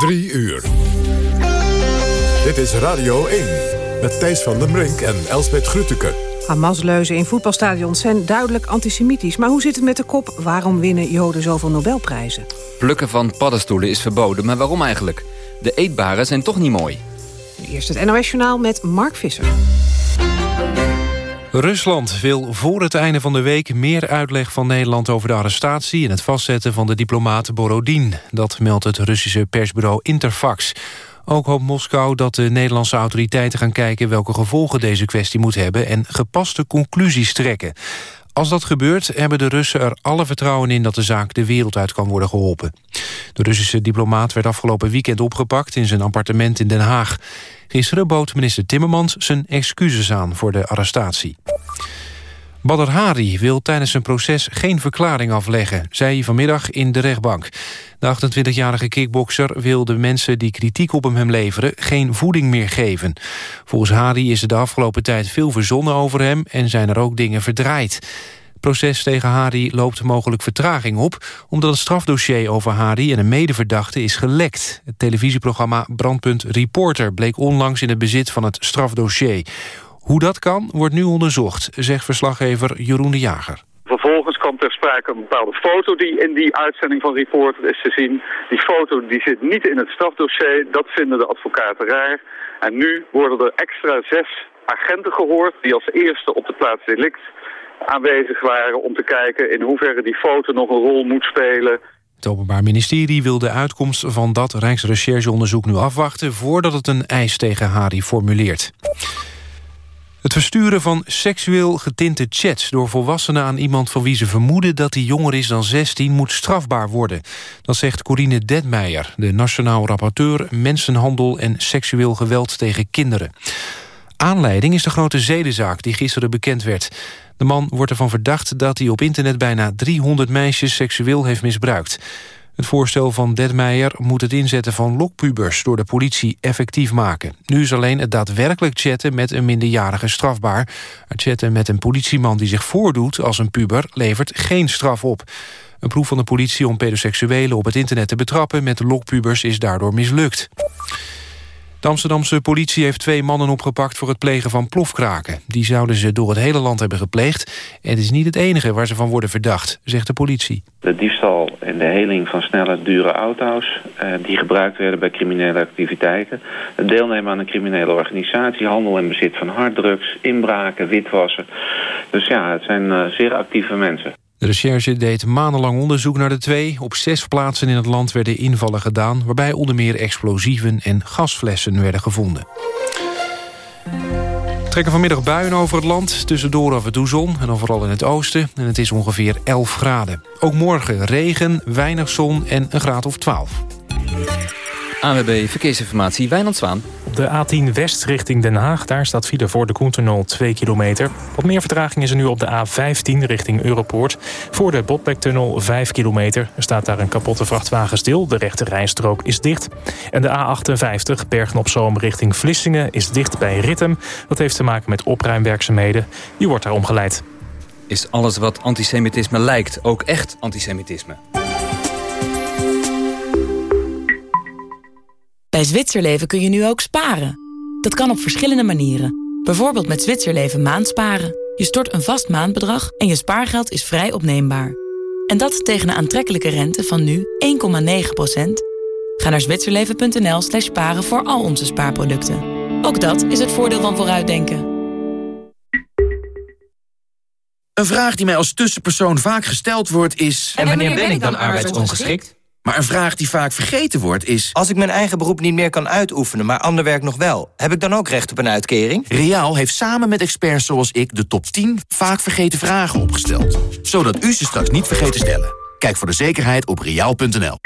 Drie uur. Dit is Radio 1 met Thijs van den Brink en Elsbeth Grütke. Hamas-leuzen in voetbalstadions zijn duidelijk antisemitisch. Maar hoe zit het met de kop? Waarom winnen Joden zoveel Nobelprijzen? Plukken van paddenstoelen is verboden, maar waarom eigenlijk? De eetbare zijn toch niet mooi. Eerst het NOS-journaal met Mark Visser. Rusland wil voor het einde van de week meer uitleg van Nederland over de arrestatie en het vastzetten van de diplomaat Borodin. Dat meldt het Russische persbureau Interfax. Ook hoopt Moskou dat de Nederlandse autoriteiten gaan kijken welke gevolgen deze kwestie moet hebben en gepaste conclusies trekken. Als dat gebeurt, hebben de Russen er alle vertrouwen in... dat de zaak de wereld uit kan worden geholpen. De Russische diplomaat werd afgelopen weekend opgepakt... in zijn appartement in Den Haag. Gisteren bood minister Timmermans zijn excuses aan voor de arrestatie. Badr Hari wil tijdens zijn proces geen verklaring afleggen... zei hij vanmiddag in de rechtbank. De 28-jarige kickbokser wil de mensen die kritiek op hem leveren... geen voeding meer geven. Volgens Hari is er de afgelopen tijd veel verzonnen over hem... en zijn er ook dingen verdraaid. Proces tegen Hari loopt mogelijk vertraging op... omdat het strafdossier over Hari en een medeverdachte is gelekt. Het televisieprogramma Brandpunt Reporter... bleek onlangs in het bezit van het strafdossier... Hoe dat kan, wordt nu onderzocht, zegt verslaggever Jeroen de Jager. Vervolgens kwam ter sprake een bepaalde foto die in die uitzending van Reporter is te zien. Die foto die zit niet in het strafdossier, dat vinden de advocaten raar. En nu worden er extra zes agenten gehoord die als eerste op de plaats delict aanwezig waren om te kijken in hoeverre die foto nog een rol moet spelen. Het Openbaar Ministerie wil de uitkomst van dat Rijksrechercheonderzoek nu afwachten... voordat het een eis tegen Hari formuleert. Het versturen van seksueel getinte chats door volwassenen aan iemand van wie ze vermoeden dat hij jonger is dan 16 moet strafbaar worden. Dat zegt Corine Detmeijer, de nationaal rapporteur mensenhandel en seksueel geweld tegen kinderen. Aanleiding is de grote zedenzaak die gisteren bekend werd. De man wordt ervan verdacht dat hij op internet bijna 300 meisjes seksueel heeft misbruikt. Het voorstel van Detmeijer moet het inzetten van lokpubers... door de politie effectief maken. Nu is alleen het daadwerkelijk chatten met een minderjarige strafbaar. Het chatten met een politieman die zich voordoet als een puber... levert geen straf op. Een proef van de politie om pedoseksuelen op het internet te betrappen... met lokpubers is daardoor mislukt. De Amsterdamse politie heeft twee mannen opgepakt voor het plegen van plofkraken. Die zouden ze door het hele land hebben gepleegd. En het is niet het enige waar ze van worden verdacht, zegt de politie. De diefstal en de heling van snelle, dure auto's... Eh, die gebruikt werden bij criminele activiteiten. Het deelnemen aan een criminele organisatie... handel en bezit van harddrugs, inbraken, witwassen. Dus ja, het zijn uh, zeer actieve mensen. De recherche deed maandenlang onderzoek naar de twee. Op zes plaatsen in het land werden invallen gedaan... waarbij onder meer explosieven en gasflessen werden gevonden. Trekken vanmiddag buien over het land. Tussendoor af en toe zon en dan vooral in het oosten. En het is ongeveer 11 graden. Ook morgen regen, weinig zon en een graad of 12. ANWB Verkeersinformatie, Wijnand Zwaan. Op de A10 West richting Den Haag, daar staat file voor de Koentunnel 2 kilometer. Wat meer vertraging is er nu op de A15 richting Europoort. Voor de Botlektunnel 5 kilometer. Er staat daar een kapotte vrachtwagen stil. De rechte rijstrook is dicht. En de A58 Bergen op Zoom richting Vlissingen is dicht bij Rittem. Dat heeft te maken met opruimwerkzaamheden. Die wordt daar omgeleid. Is alles wat antisemitisme lijkt ook echt antisemitisme? Bij Zwitserleven kun je nu ook sparen. Dat kan op verschillende manieren. Bijvoorbeeld met Zwitserleven maandsparen. Je stort een vast maandbedrag en je spaargeld is vrij opneembaar. En dat tegen een aantrekkelijke rente van nu 1,9%. Ga naar zwitserleven.nl slash sparen voor al onze spaarproducten. Ook dat is het voordeel van vooruitdenken. Een vraag die mij als tussenpersoon vaak gesteld wordt is... En wanneer ben ik dan arbeidsongeschikt? Maar een vraag die vaak vergeten wordt is... Als ik mijn eigen beroep niet meer kan uitoefenen, maar ander werk nog wel... heb ik dan ook recht op een uitkering? Riaal heeft samen met experts zoals ik de top 10 vaak vergeten vragen opgesteld. Zodat u ze straks niet vergeet te stellen. Kijk voor de zekerheid op riaal.nl.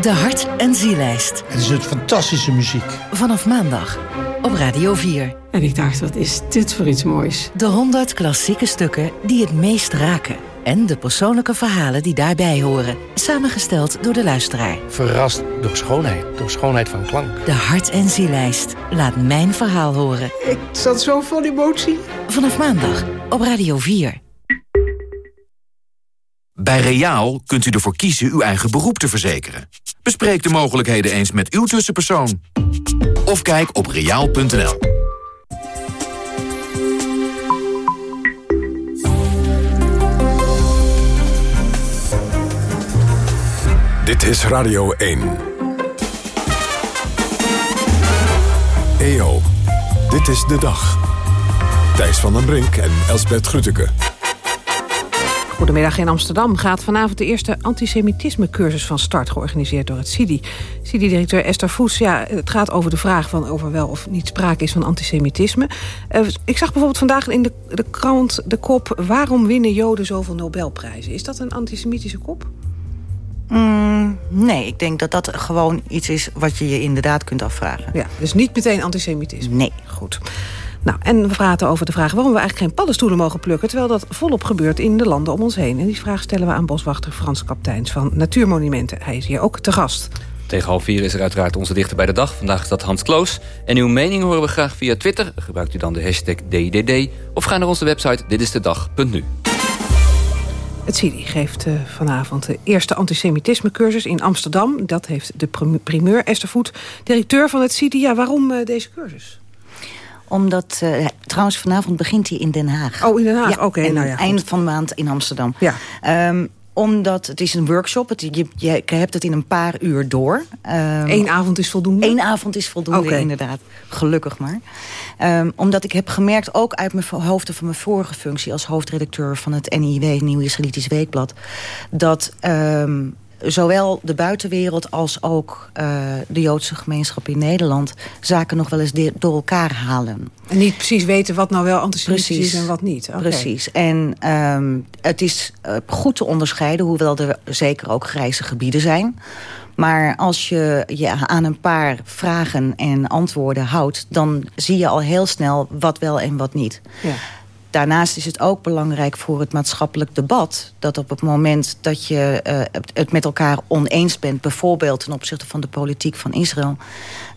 De Hart- en Zielijst. Het is het fantastische muziek. Vanaf maandag op Radio 4. En ik dacht, wat is dit voor iets moois? De 100 klassieke stukken die het meest raken. En de persoonlijke verhalen die daarbij horen. Samengesteld door de luisteraar. Verrast door schoonheid, door schoonheid van klank. De Hart- en Zielijst. Laat mijn verhaal horen. Ik zat zo vol emotie. Vanaf maandag op Radio 4. Bij Reaal kunt u ervoor kiezen uw eigen beroep te verzekeren. Bespreek de mogelijkheden eens met uw tussenpersoon. Of kijk op reaal.nl. Dit is Radio 1. EO, dit is de dag. Thijs van den Brink en Elsbert Grütke. Goedemiddag in Amsterdam gaat vanavond de eerste antisemitisme-cursus van start... georganiseerd door het CIDI. CIDI-directeur Esther Voes, ja, het gaat over de vraag... van over wel of niet sprake is van antisemitisme. Uh, ik zag bijvoorbeeld vandaag in de, de krant de kop... waarom winnen Joden zoveel Nobelprijzen? Is dat een antisemitische kop? Mm, nee, ik denk dat dat gewoon iets is wat je je inderdaad kunt afvragen. Ja, dus niet meteen antisemitisme? Nee. Goed. Nou, en we praten over de vraag waarom we eigenlijk geen paddenstoelen mogen plukken... terwijl dat volop gebeurt in de landen om ons heen. En die vraag stellen we aan boswachter Frans Kapteins van Natuurmonumenten. Hij is hier ook te gast. Tegen half vier is er uiteraard onze dichter bij de dag. Vandaag is dat Hans Kloos. En uw mening horen we graag via Twitter. Gebruikt u dan de hashtag DDD. Of ga naar onze website ditistedag.nu. Het CIDI geeft uh, vanavond de eerste antisemitisme-cursus in Amsterdam. Dat heeft de primeur Esther Voet, directeur van het CIDI. Ja, waarom uh, deze cursus? Omdat, uh, trouwens vanavond begint hij in Den Haag. Oh, in Den Haag, oké. Okay, nou ja, eind van de maand in Amsterdam. Ja. Um, omdat het is een workshop. Het, je, je, hebt het in een paar uur door. Um, Eén avond is voldoende? Eén avond is voldoende, okay. inderdaad. Gelukkig maar. Um, omdat ik heb gemerkt, ook uit mijn hoofden van mijn vorige functie... als hoofdredacteur van het NIW, Nieuw Israëlitisch Weekblad... dat um, zowel de buitenwereld als ook uh, de Joodse gemeenschap in Nederland... zaken nog wel eens door elkaar halen. En niet precies weten wat nou wel antisemitisch is en wat niet. Okay. Precies. En um, het is uh, goed te onderscheiden, hoewel er zeker ook grijze gebieden zijn... Maar als je je aan een paar vragen en antwoorden houdt... dan zie je al heel snel wat wel en wat niet. Ja. Daarnaast is het ook belangrijk voor het maatschappelijk debat... dat op het moment dat je uh, het met elkaar oneens bent... bijvoorbeeld ten opzichte van de politiek van Israël...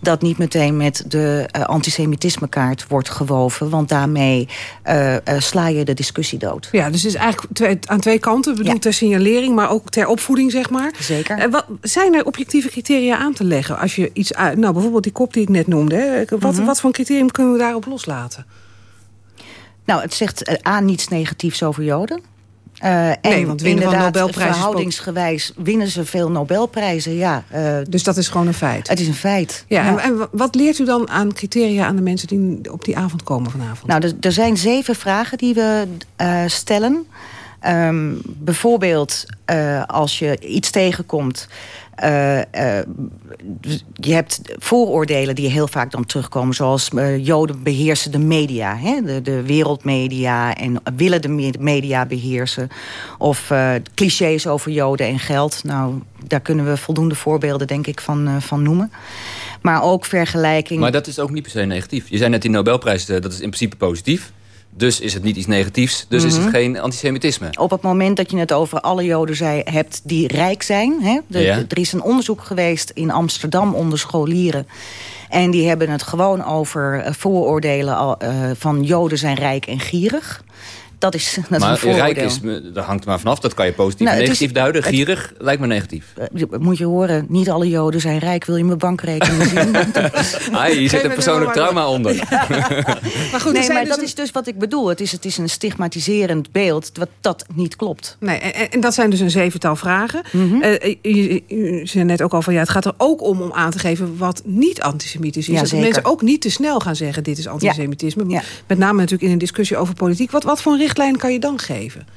dat niet meteen met de uh, antisemitismekaart wordt gewoven... want daarmee uh, sla je de discussie dood. Ja, dus het is eigenlijk twee, aan twee kanten. bedoeld ja. ter signalering, maar ook ter opvoeding, zeg maar. Zeker. wat, zijn er objectieve criteria aan te leggen? Als je iets nou, bijvoorbeeld die kop die ik net noemde. Hè? Wat, mm -hmm. wat voor criterium kunnen we daarop loslaten? Nou, het zegt uh, A, niets negatiefs over Joden. Uh, en nee, want winnen van Nobelprijzen... verhoudingsgewijs winnen ze veel Nobelprijzen, ja. Uh, dus dat is gewoon een feit? Het is een feit. Ja, ja. En, en, wat leert u dan aan criteria aan de mensen die op die avond komen vanavond? Nou, er zijn zeven vragen die we uh, stellen. Um, bijvoorbeeld als je iets tegenkomt... Uh, uh, je hebt vooroordelen die heel vaak dan terugkomen. Zoals uh, Joden beheersen de media. Hè? De, de wereldmedia en willen de media beheersen. Of clichés over Joden en geld. Nou, daar kunnen we voldoende voorbeelden denk ik van, van noemen. Maar ook vergelijking... Maar dat is ook niet per se negatief. Je zei net die Nobelprijs, dat is in principe positief. Dus is het niet iets negatiefs. Dus mm -hmm. is het geen antisemitisme. Op het moment dat je het over alle Joden zei, hebt die rijk zijn. Hè? De, ja. Er is een onderzoek geweest in Amsterdam onder scholieren. En die hebben het gewoon over vooroordelen uh, van Joden zijn rijk en gierig. Dat is, dat maar is een rijk is, dat hangt er maar vanaf. Dat kan je positief nou, en negatief is, duiden. Gierig het, lijkt me negatief. Moet je horen, niet alle Joden zijn rijk. Wil je mijn bankrekening zien? ah, je zit een persoonlijk trauma onder. Ja. maar goed, nee, maar dus dat een... is dus wat ik bedoel. Het is, het is een stigmatiserend beeld wat dat niet klopt. Nee, en, en dat zijn dus een zevental vragen. Mm -hmm. uh, je, je zei net ook al van ja, het gaat er ook om om aan te geven wat niet antisemitisch is. Ja, dat mensen ook niet te snel gaan zeggen dit is antisemitisme. Ja. Met name natuurlijk in een discussie over politiek. Wat, wat voor een richtlijn kan je dan geven?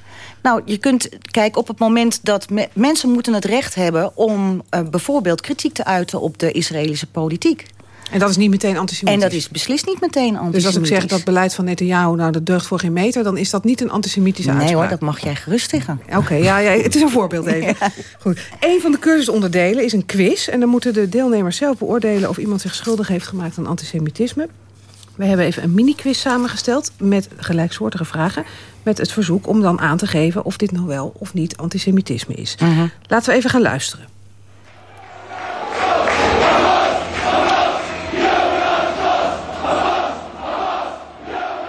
Nou, je kunt, kijk, op het moment dat me, mensen moeten het recht hebben... om uh, bijvoorbeeld kritiek te uiten op de Israëlische politiek. En dat is niet meteen antisemitisch? En dat is beslist niet meteen antisemitisch. Dus als ik zeg dat beleid van Netanyahu... nou, dat deugt voor geen meter... dan is dat niet een antisemitische nee, uitspraak? Nee hoor, dat mag jij gerust zeggen. Oké, okay, ja, ja, het is een voorbeeld even. ja. Goed. Een van de cursusonderdelen is een quiz... en dan moeten de deelnemers zelf beoordelen... of iemand zich schuldig heeft gemaakt aan antisemitisme. We hebben even een mini-quiz samengesteld met gelijksoortige vragen... met het verzoek om dan aan te geven of dit nou wel of niet antisemitisme is. Uh -huh. Laten we even gaan luisteren.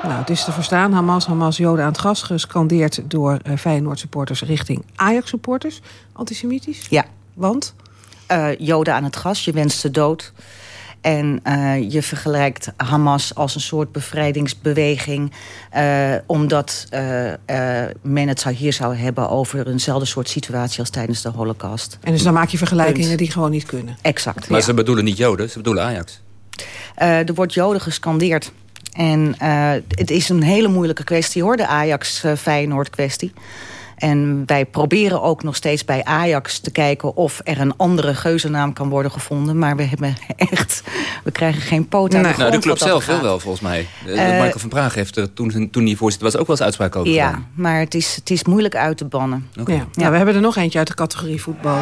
Nou, Het is te verstaan, Hamas, Hamas, Joden aan het gas... gescandeerd door uh, Feyenoord-supporters richting Ajax-supporters. Antisemitisch? Ja. Want? Uh, Joden aan het gas, je wenst ze dood. En uh, je vergelijkt Hamas als een soort bevrijdingsbeweging... Uh, omdat uh, men het zou hier zou hebben over eenzelfde soort situatie... als tijdens de holocaust. En dus dan maak je vergelijkingen Punt. die gewoon niet kunnen? Exact. Maar ja. ze bedoelen niet Joden, ze bedoelen Ajax. er wordt Joden gescandeerd. En het is een hele moeilijke kwestie hoor, de Ajax-Feyenoord-kwestie. En wij proberen ook nog steeds bij Ajax te kijken... of er een andere geuzennaam kan worden gevonden. Maar we hebben echt... We krijgen geen poot aan nee. de nou, De club zelf wil wel, volgens mij. Uh, Michael van Praag heeft er toen, toen hij voorzitter was... ook wel eens uitspraak over Ja, gedaan. maar het is, het is moeilijk uit te bannen. Okay. Ja. ja. we hebben er nog eentje uit de categorie voetbal.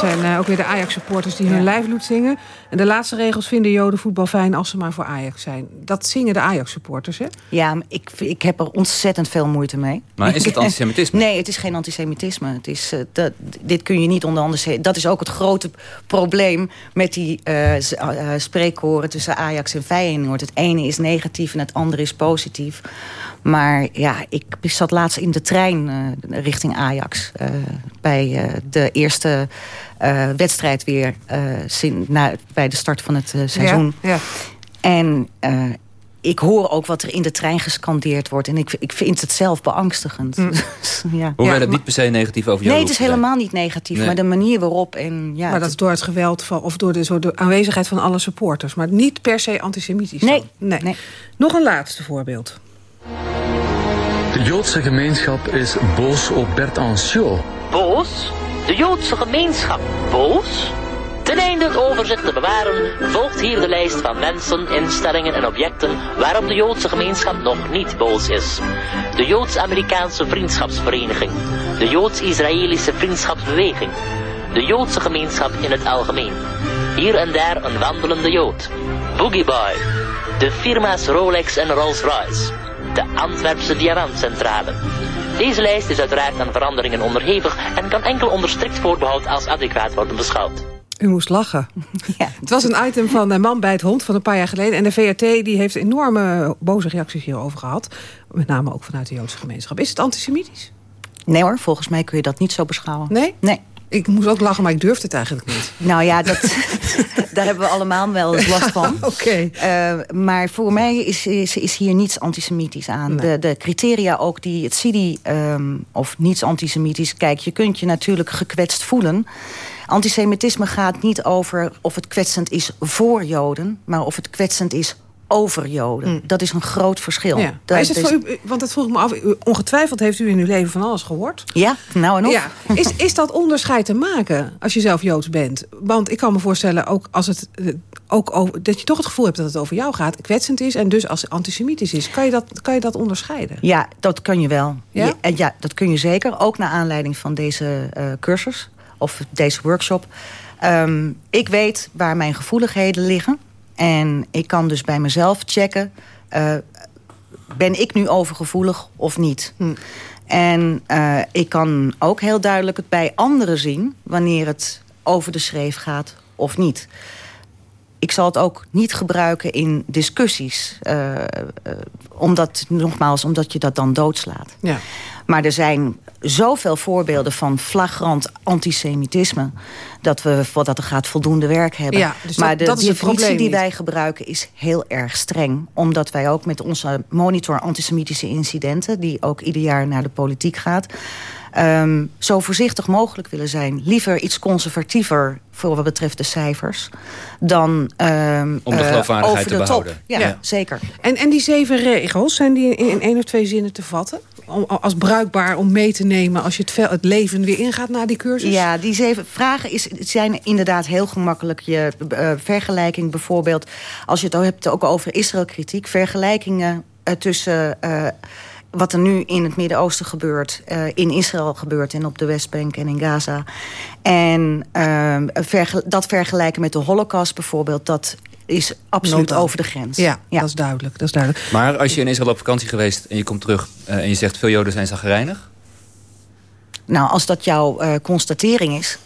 Dat zijn uh, ook weer de Ajax-supporters die hun ja. lijfloed zingen. En de laatste regels vinden Joden voetbal fijn als ze maar voor Ajax zijn. Dat zingen de Ajax-supporters, hè? Ja, ik, ik heb er ontzettend veel moeite mee. Maar is het antisemitisme? nee, het is geen antisemitisme. Het is, uh, dat, dit kun je niet onder andere... Dat is ook het grote probleem met die uh, spreekkoren tussen Ajax en Feyenoord. Het ene is negatief en het andere is positief. Maar ja, ik zat laatst in de trein uh, richting Ajax. Uh, bij uh, de eerste wedstrijd weer na, bij de start van het seizoen. Ja, ja. En ik hoor ook wat er in de trein gescandeerd wordt. En ik, ik vind het zelf beangstigend. Mm. ja. Hoewel ja, het niet per se negatief over jou Nee, het is helemaal niet negatief. Nee. Maar de manier waarop... En, ja, maar dat is door het geweld van, of door de, door de aanwezigheid van alle supporters. Maar niet per se antisemitisch. Nee. nee. nee. Nog een laatste voorbeeld. De Joodse gemeenschap is boos op Bert Anciot. Boos? De Joodse gemeenschap boos? Ten einde het overzicht te bewaren, volgt hier de lijst van mensen, instellingen en objecten waarop de Joodse gemeenschap nog niet boos is. De Joods-Amerikaanse Vriendschapsvereniging, de Joods-Israëlische Vriendschapsbeweging, de Joodse gemeenschap in het algemeen. Hier en daar een wandelende Jood. Boogie Boy, de firma's Rolex en Rolls-Royce de Antwerpse Diamantcentrale. Deze lijst is uiteraard aan veranderingen onderhevig en kan enkel onder strikt voorbehoud als adequaat worden beschouwd. U moest lachen. Ja. Het was een item van de Man bij het Hond van een paar jaar geleden. En de VRT die heeft enorme boze reacties hierover gehad. Met name ook vanuit de Joodse gemeenschap. Is het antisemitisch? Nee hoor, volgens mij kun je dat niet zo beschouwen. Nee? Nee. Ik moest ook lachen, maar ik durfde het eigenlijk niet. Nou ja, dat, daar hebben we allemaal wel last van. Oké. Okay. Uh, maar voor mij is, is, is hier niets antisemitisch aan. Nee. De, de criteria ook die het CIDI, um, of niets antisemitisch... Kijk, je kunt je natuurlijk gekwetst voelen. Antisemitisme gaat niet over of het kwetsend is voor Joden... maar of het kwetsend is over Joden. Mm. Dat is een groot verschil. Ja. Dat is het voor u, want dat vroeg ik me af. U, ongetwijfeld heeft u in uw leven van alles gehoord. Ja, nou en of. Ja. Is, is dat onderscheid te maken als je zelf Joods bent? Want ik kan me voorstellen, ook als het, ook over, dat je toch het gevoel hebt dat het over jou gaat... kwetsend is en dus als antisemitisch is. Kan je dat, kan je dat onderscheiden? Ja, dat kan je wel. Ja, ja, ja dat kun je zeker. Ook naar aanleiding van deze uh, cursus of deze workshop. Um, ik weet waar mijn gevoeligheden liggen. En ik kan dus bij mezelf checken... Uh, ben ik nu overgevoelig of niet? Hm. En uh, ik kan ook heel duidelijk het bij anderen zien... wanneer het over de schreef gaat of niet. Ik zal het ook niet gebruiken in discussies. Uh, omdat, nogmaals, omdat je dat dan doodslaat. Ja. Maar er zijn zoveel voorbeelden van flagrant antisemitisme... dat we wat dat er gaat voldoende werk hebben. Ja, dus maar dat, de dat definitie die wij gebruiken is heel erg streng. Omdat wij ook met onze monitor antisemitische incidenten... die ook ieder jaar naar de politiek gaat... Um, zo voorzichtig mogelijk willen zijn. Liever iets conservatiever voor wat betreft de cijfers... dan um, Om de geloofwaardigheid over de te behouden. top. Ja, ja, zeker. En, en die zeven regels, zijn die in, in één of twee zinnen te vatten? Als bruikbaar om mee te nemen als je het, het leven weer ingaat na die cursus? Ja, die zeven vragen is, zijn inderdaad heel gemakkelijk. Je uh, vergelijking bijvoorbeeld, als je het hebt ook over Israël-kritiek... vergelijkingen uh, tussen... Uh, wat er nu in het Midden-Oosten gebeurt, in Israël gebeurt... en op de Westbank en in Gaza. En verge dat vergelijken met de Holocaust bijvoorbeeld... dat is absoluut Nota. over de grens. Ja, dat is duidelijk. Dat is duidelijk. Maar als je in Israël op vakantie geweest en je komt terug... eh, en je zegt veel Joden zijn zagrijnig... Nou, als dat jouw eh, constatering is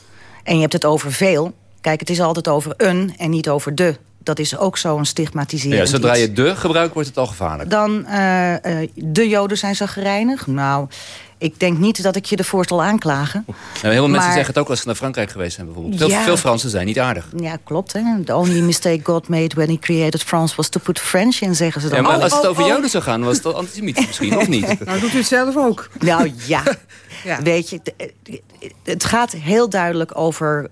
en je hebt het over veel... Kijk, het is altijd over een en niet over de. Dat is ook zo'n stigmatiserend Ja, zodra je de gebruikt, wordt het al gevaarlijk. Dan, eh, eh, de Joden zijn zagrijnig. Nou, ik denk niet dat ik je ervoor zal aanklagen. Nou, heel veel mensen zeggen het ook als ze naar Frankrijk geweest zijn bijvoorbeeld. Veel, Ja. veel Fransen zijn niet aardig. Ja, klopt. Hè? The only mistake God made when he created France... was to put French in, zeggen ze dan. Ja, maar Oh, als het oh, over oh. Joden zou gaan, was het al antisemitisch misschien, of niet? Nou, doet u het zelf ook. Nou ja, weet je, eh, het gaat heel duidelijk over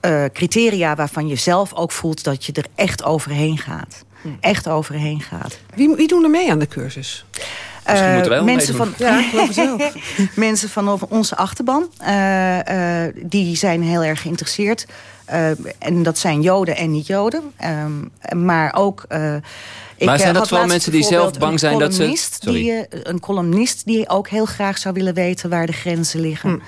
eh, criteria waarvan je zelf ook voelt dat je er echt overheen gaat. Echt overheen gaat. Wie, wie doen er mee aan de cursus? Eh, wel mensen van. Ja, wel. mensen van over onze achterban, eh, eh, die zijn heel erg geïnteresseerd. Eh, en dat zijn Joden en niet-Joden. Ehm, maar ook... eh, ik, Maar zijn dat laatst mensen die zelf bang zijn dat ze- Sorry. Die, een columnist die ook heel graag zou willen weten waar de grenzen liggen.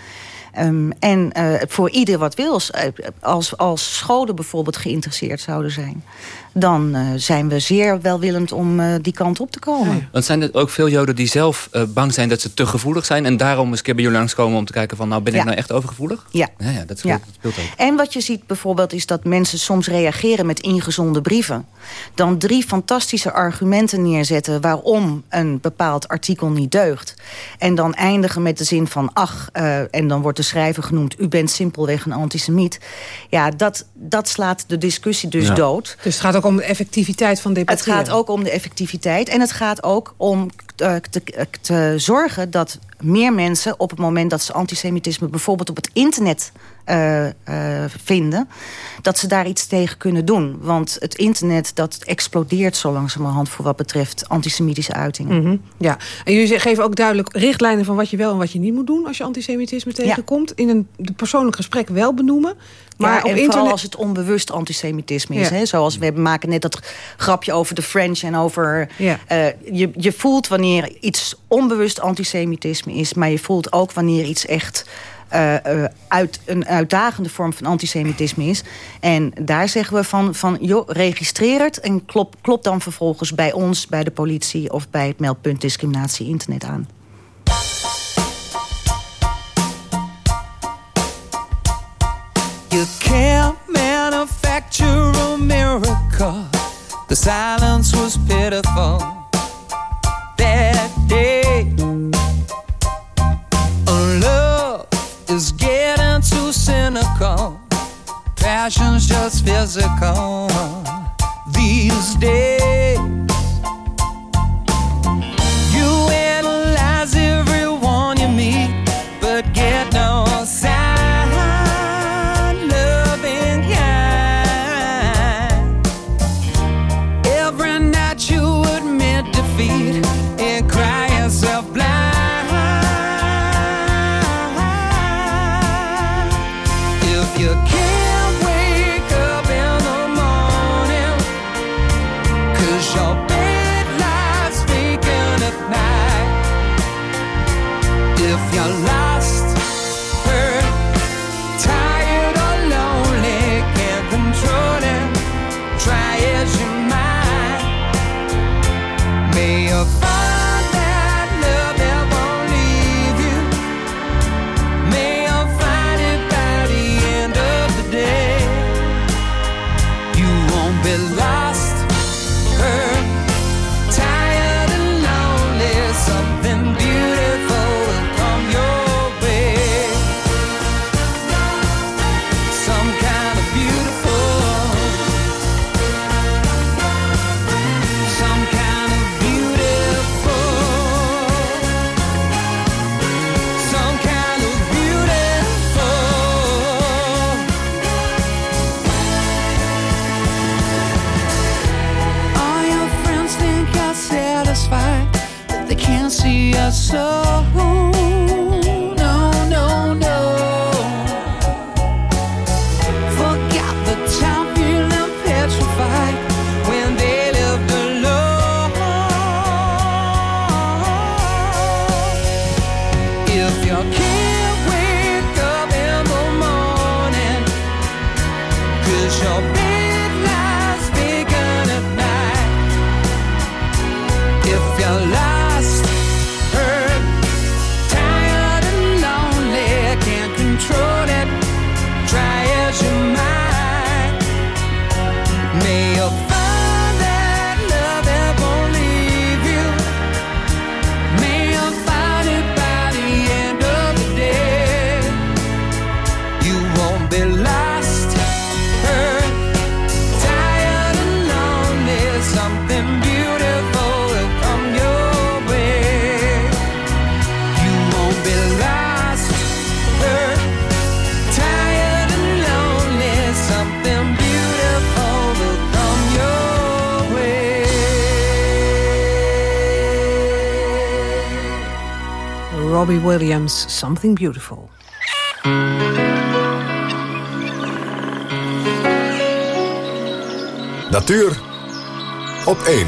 Ehm, en eh, voor ieder wat wil, eh, als, als scholen bijvoorbeeld geïnteresseerd zouden zijn... dan eh, zijn we zeer welwillend om eh, die kant op te komen. Want zijn er ook veel Joden die zelf eh, bang zijn dat ze te gevoelig zijn... en daarom eens een keer bij jullie langskomen om te kijken van... nou, ben ik Ja. nou echt overgevoelig? Ja. Ja, ja dat, is, Ja. dat speelt ook. En wat je ziet bijvoorbeeld is dat mensen soms reageren met ingezonde brieven. Dan drie fantastische argumenten neerzetten waarom een bepaald artikel niet deugt. En dan eindigen met de zin van ach, eh, en dan wordt de schrijver genoemd... u bent simpelweg een antisemiet. Ja, dat, dat slaat de discussie dus Ja. dood. Dus het gaat ook om de effectiviteit van Het debatteren. gaat ook om de effectiviteit. En het gaat ook om eh, te, te zorgen dat meer mensen... op het moment dat ze antisemitisme bijvoorbeeld op het internet eh, eh, vinden... dat ze daar iets tegen kunnen doen. Want het internet dat explodeert zo langzamerhand... voor wat betreft antisemitische uitingen. Mhm, Ja, en jullie geven ook duidelijk richtlijnen van wat je wel en wat je niet moet doen als je antisemitisme tegenkomt. In een de persoonlijk gesprek wel benoemen. Maar op internet. vooral als het onbewust antisemitisme is. Ja. Hè? Zoals we maken net dat grapje over de French en over... Eh, je, je voelt wanneer iets onbewust antisemitisme is... maar je voelt ook wanneer iets echt... eh, eh, uit een uitdagende vorm van antisemitisme is. En daar zeggen we van, van joh, registreer het... en klop, klop dan vervolgens bij ons, bij de politie... of bij het meldpunt discriminatie internet aan. You miracle. The silence was pitiful that day. Passion's just physical these days. rely Robbie Williams, Something Beautiful. Natuur op 1.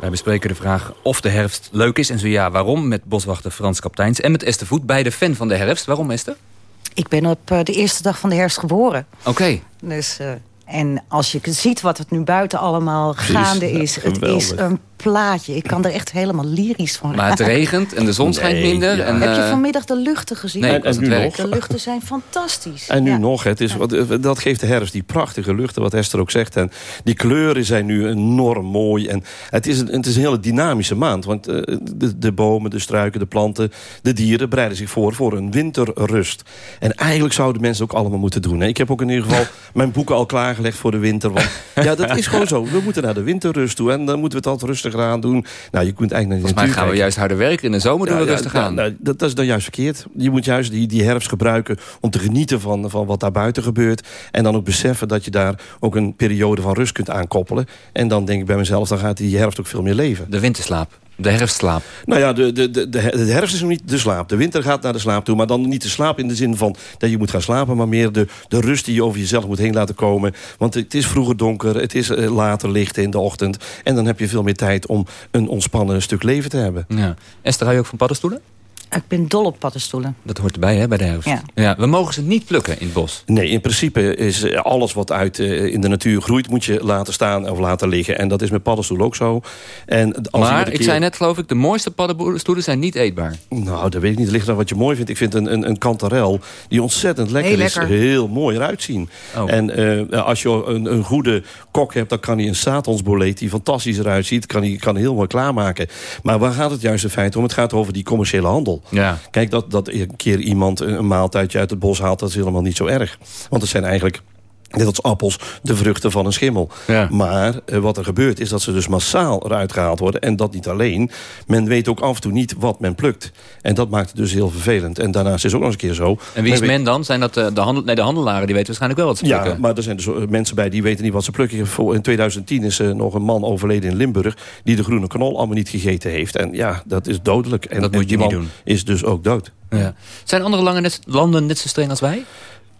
Wij bespreken de vraag of de herfst leuk is en zo ja, waarom... met boswachter Frans Kapteins en met Esther Voet, beide fan van de herfst. Waarom, Esther? Ik ben op eh, de eerste dag van de herfst geboren. Oké. Dus, eh, en als je ziet wat het nu buiten allemaal gaande is... Ja, het is een plaatje. Ik kan er echt helemaal lyrisch van Maar het regent en de zon schijnt minder. En, Heb je eh, vanmiddag de luchten gezien? Nee. De luchten zijn fantastisch. En nu Ja. nog, het is, wat, dat geeft de herfst die prachtige luchten, wat Esther ook zegt. En die kleuren zijn nu enorm mooi. En het is een, het is een hele dynamische maand. Want eh, de, de bomen, de struiken, de planten, de dieren... bereiden zich voor voor een winterrust. En eigenlijk zouden mensen ook allemaal moeten doen. hè. Ik heb ook in ieder geval mijn boeken al klaargelegd voor de winter. Want ja, dat is gewoon zo. We moeten naar de winterrust toe. En dan moeten we het altijd rustiger aan doen. Nou, je kunt eigenlijk naar Volgens mij gaan we juist harder werken. In de zomer doen we rustig aan. nou, dat, dat is dan juist verkeerd. Je moet juist die, die herfst gebruiken om te genieten van, van wat daar buiten gebeurt. En dan ook beseffen dat je daar ook een periode van rust kunt aankoppelen. En dan denk ik bij mezelf, dan gaat die herfst ook veel meer leven. De winterslaap. De herfstslaap. Nou ja, de, de, de, de herfst is nog niet de slaap. De winter gaat naar de slaap toe. Maar dan niet de slaap in de zin van dat je moet gaan slapen... maar meer de, de rust die je over jezelf moet heen laten komen. Want het is vroeger donker, het is eh, later licht in de ochtend. En dan heb je veel meer tijd om een ontspannen stuk leven te hebben. Ja. Esther, hou je ook van paddenstoelen? Ik ben dol op paddenstoelen. Dat hoort erbij, hè, bij de herfst. Ja. we mogen ze niet plukken in het bos. Nee, in principe is eh, alles wat uit eh, in de natuur groeit... moet je laten staan of laten liggen. En dat is met paddenstoelen ook zo. En als maar een ik keer- zei net, geloof ik, de mooiste paddenstoelen zijn niet eetbaar. Nou, dat weet ik niet. Het ligt aan wat je mooi vindt. Ik vind een, een, een kantarel die ontzettend lekker, Heel is... heel mooi eruit zien. Oh. En eh, als je een, een goede kok hebt... dan kan hij een satonsboleet die fantastisch eruit ziet... kan hij kan hij heel mooi klaarmaken. Maar waar gaat het juist in feite om? Het gaat over die commerciële handel. Ja. Kijk, dat, dat een keer iemand een, maaltijdje uit het bos haalt... dat is helemaal niet zo erg. Want het zijn eigenlijk... Net als appels, de vruchten van een schimmel. Maar eh, wat er gebeurt is dat ze dus massaal eruit gehaald worden. En dat niet alleen. Men weet ook af en toe niet wat men plukt. En dat maakt het dus heel vervelend. En daarnaast is ook nog eens een keer zo... En wie is men dan? Zijn dat de, de, handel, nee, de handelaren? Die weten waarschijnlijk wel wat ze plukken. ja, maar er zijn dus eh, mensen bij die weten niet wat ze plukken. In 2010 is er nog een man overleden in Limburg... die de groene knol allemaal niet gegeten heeft. En ja, dat is dodelijk. En, Dat en moet je die niet man doen. is dus ook dood. Ja. Zijn andere lange net- landen net zo streng als wij?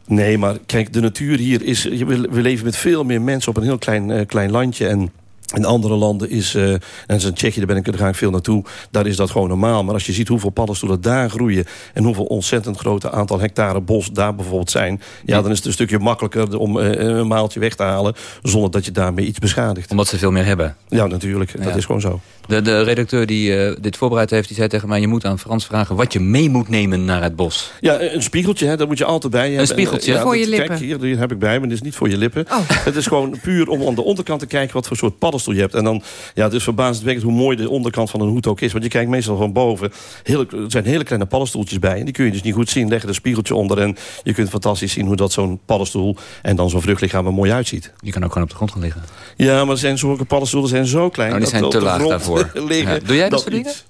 Nee, maar kijk, de natuur hier is... we leven met veel meer mensen op een heel klein, eh, klein landje... en in andere landen is, eh en dat is in Tsjechië, daar, ben ik, daar ga ik veel naartoe... daar is dat gewoon normaal. Maar als je ziet hoeveel paddenstoelen daar groeien... en hoeveel ontzettend grote aantal hectare bos daar bijvoorbeeld zijn... ja, dan is het een stukje makkelijker om eh, een maaltje weg te halen... zonder dat je daarmee iets beschadigt. Omdat ze veel meer hebben. Ja, natuurlijk. Dat is gewoon zo. De, de redacteur die eh, dit voorbereid heeft, die zei tegen mij... je moet aan Frans vragen wat je mee moet nemen naar het bos. Ja, een spiegeltje, hè, dat moet je altijd bij hebben. spiegeltje? En, eh, Voor je lippen. Kijk, hier, die heb ik bij me, maar dit is niet voor je lippen. Het is gewoon puur om aan de onderkant te kijken... wat voor soort je hebt. En dan, ja, het is verbazendwekkend hoe mooi de onderkant van een hoed ook is. Want je kijkt meestal van boven. Heel, er zijn hele kleine paddenstoeltjes bij. En die kun je dus niet goed zien. Leg er een spiegeltje onder en je kunt fantastisch zien... hoe dat zo'n paddenstoel en dan zo'n vruchtlichaam er mooi uitziet. Je kan ook gewoon op de grond gaan liggen. Ja, maar er zijn zulke paddenstoelen zijn zo klein... Nou, die dat zijn ze te laag daarvoor. liggen. Ja. Doe jij dat dan soort dingen? iets.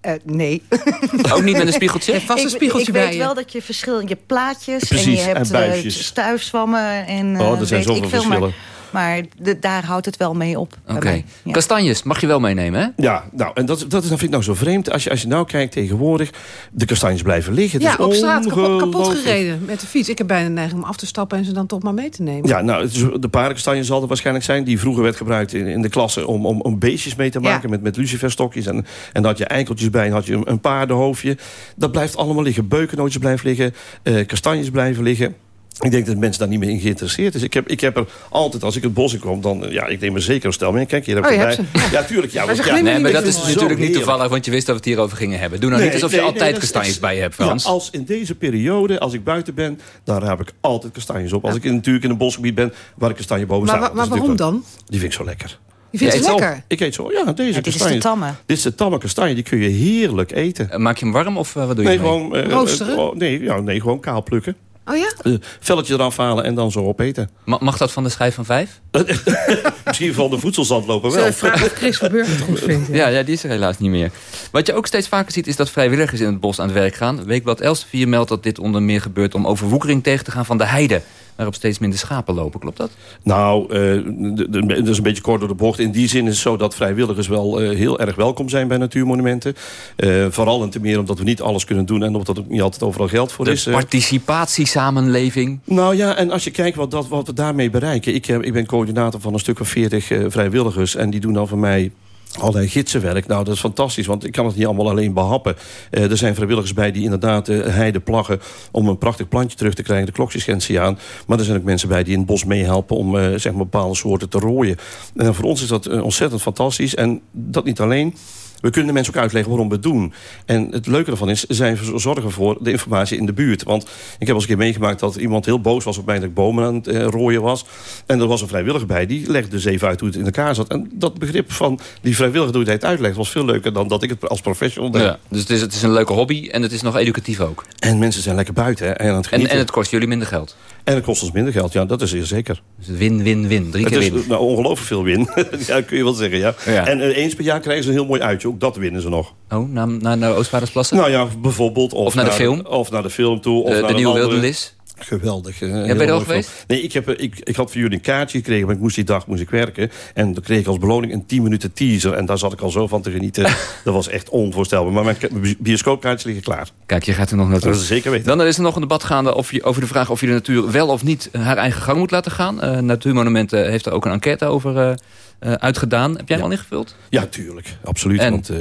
Eh, nee. Ook niet met een spiegeltje? vast een ik, spiegeltje ik bij weet je. wel dat je verschillende plaatjes Precies, en je en hebt buisjes. eh, stuifzwammen en Oh, eh, er zijn weet zoveel ik maar, verschillen. Maar de- daar houdt het wel mee op. Oké. Ja. Kastanjes mag je wel meenemen, hè? Ja, nou, en dat, dat, is, dat vind ik nou zo vreemd. Als je, als je nou kijkt tegenwoordig, de kastanjes blijven liggen. Ja, op straat kapot, gereden met de fiets. Ik heb bijna de neiging om af te stappen en ze dan toch maar mee te nemen. Ja, nou, het is, de paardenkastanje zal er waarschijnlijk zijn... die vroeger werd gebruikt in, in de klasse om, om, om beestjes mee te Ja. maken... met, met luciferstokjes. En, en dan had je eikeltjes bij en had je een, een paardenhoofdje. Dat blijft allemaal liggen. Beukennootjes blijven liggen. eh, kastanjes blijven liggen. Ik denk dat mensen daar niet meer in geïnteresseerd is. Ik heb, ik heb er altijd, als ik het bos in kom, dan ja, ik neem er zeker een stel mee. Kijk, hier heb Oh, ik je erbij. Ja, tuurlijk. Ja, Maar want ze ja, Nee, maar dat is natuurlijk niet heerlijk. toevallig, want je wist dat we het hierover gingen hebben. Doe nou niet Nee, alsof je nee, altijd is- kastanjes bij je hebt, Frans. Ja, als in deze periode, als ik buiten ben, dan raap ik altijd kastanjes op. Als ik in, natuurlijk in een bosgebied ben waar ik kastanjebomen Maar, sta. maar is waarom dan? Die vind ik zo lekker. Je vindt Ja, het lekker? Ik eet zo, ja, deze Ja, dit is de tamme. Dit is de tamme kastanje, die kun je heerlijk eten. Maak je hem warm of eh, wat doe je Nee, gewoon, eh, Roosteren? eh, oh, nee, ja, nee, gewoon kaal plukken. Oh ja? Eh, velletje eraf halen en dan zo opeten. Ma- Mag dat van de schijf van vijf? Misschien van de voedselzandloper Zullen wel. we vragen of Chris Verburg het goed vindt? Ja, ja, die is er helaas niet meer. Wat je ook steeds vaker ziet is dat vrijwilligers in het bos aan het werk gaan. Weekblad Elsevier meldt dat dit onder meer gebeurt om overwoekering tegen te gaan van de heide. Waarop steeds minder schapen lopen, klopt dat? Nou, eh, dat is een beetje kort door de bocht. In die zin is het zo dat vrijwilligers wel eh, heel erg welkom zijn bij natuurmonumenten. Eh, vooral en te meer omdat we niet alles kunnen doen... en omdat er niet altijd overal geld voor De is. participatiesamenleving. Nou ja, en als je kijkt wat, dat, wat we daarmee bereiken... Ik, heb, ik ben coördinator van een stuk of veertig vrijwilligers... en die doen dan voor mij allerlei gidsenwerk. Nou, dat is fantastisch, want ik kan het niet allemaal alleen behappen. Eh, er zijn vrijwilligers bij die inderdaad eh, heide plaggen... om een prachtig plantje terug te krijgen, de klokjesgentie aan. Maar er zijn ook mensen bij die in het bos meehelpen... om eh, zeg maar bepaalde soorten te rooien. En voor ons is dat ontzettend fantastisch. En dat niet alleen... We kunnen de mensen ook uitleggen waarom we het doen. En het leuke ervan is, zij zorgen voor de informatie in de buurt. Want ik heb al eens een keer meegemaakt dat iemand heel boos was op mij... dat ik bomen aan het eh, rooien was. En er was een vrijwilliger bij, die legde dus even uit hoe het in elkaar zat. En dat begrip van die vrijwilliger hoe hij het uitlegt... was veel leuker dan dat ik het als professional deed. Ja, dus het is, het is een leuke hobby en het is nog educatief ook. En mensen zijn lekker buiten hè, en aan het En, genieten. en het kost jullie minder geld. En het kost ons minder geld, ja, dat is zeer zeker. Dus win, win, win. Drie Het keer is win. nou, ongelooflijk veel win. ja, kun je wel zeggen, ja. Ja. En eh, eens per jaar krijgen ze een heel mooi uitje. Ook dat winnen ze nog. Oh, naar, naar, naar Oostvaardersplassen? Nou ja, bijvoorbeeld. Of, Of naar de film? Of naar de film toe. Of de naar de Nieuwe andere- Wildernis? Geweldig. eh, ben je er geweest? film. Nee, ik, heb, eh, ik, ik had voor jullie een kaartje gekregen, maar ik moest die dag moest ik werken. En dan kreeg ik als beloning een 10 minuten teaser. En daar zat ik al zo van te genieten. dat was echt onvoorstelbaar. Maar mijn bioscoopkaartjes liggen klaar. Kijk, je gaat er nog naartoe. Dat is zeker weten. Dan is er nog een debat gaande of je, over de vraag of je de natuur wel of niet haar eigen gang moet laten gaan. Eh, Natuurmonumenten heeft er ook een enquête over eh, eh, uitgedaan. Heb jij hem al ingevuld? Ja, tuurlijk. Absoluut. En? Want, eh,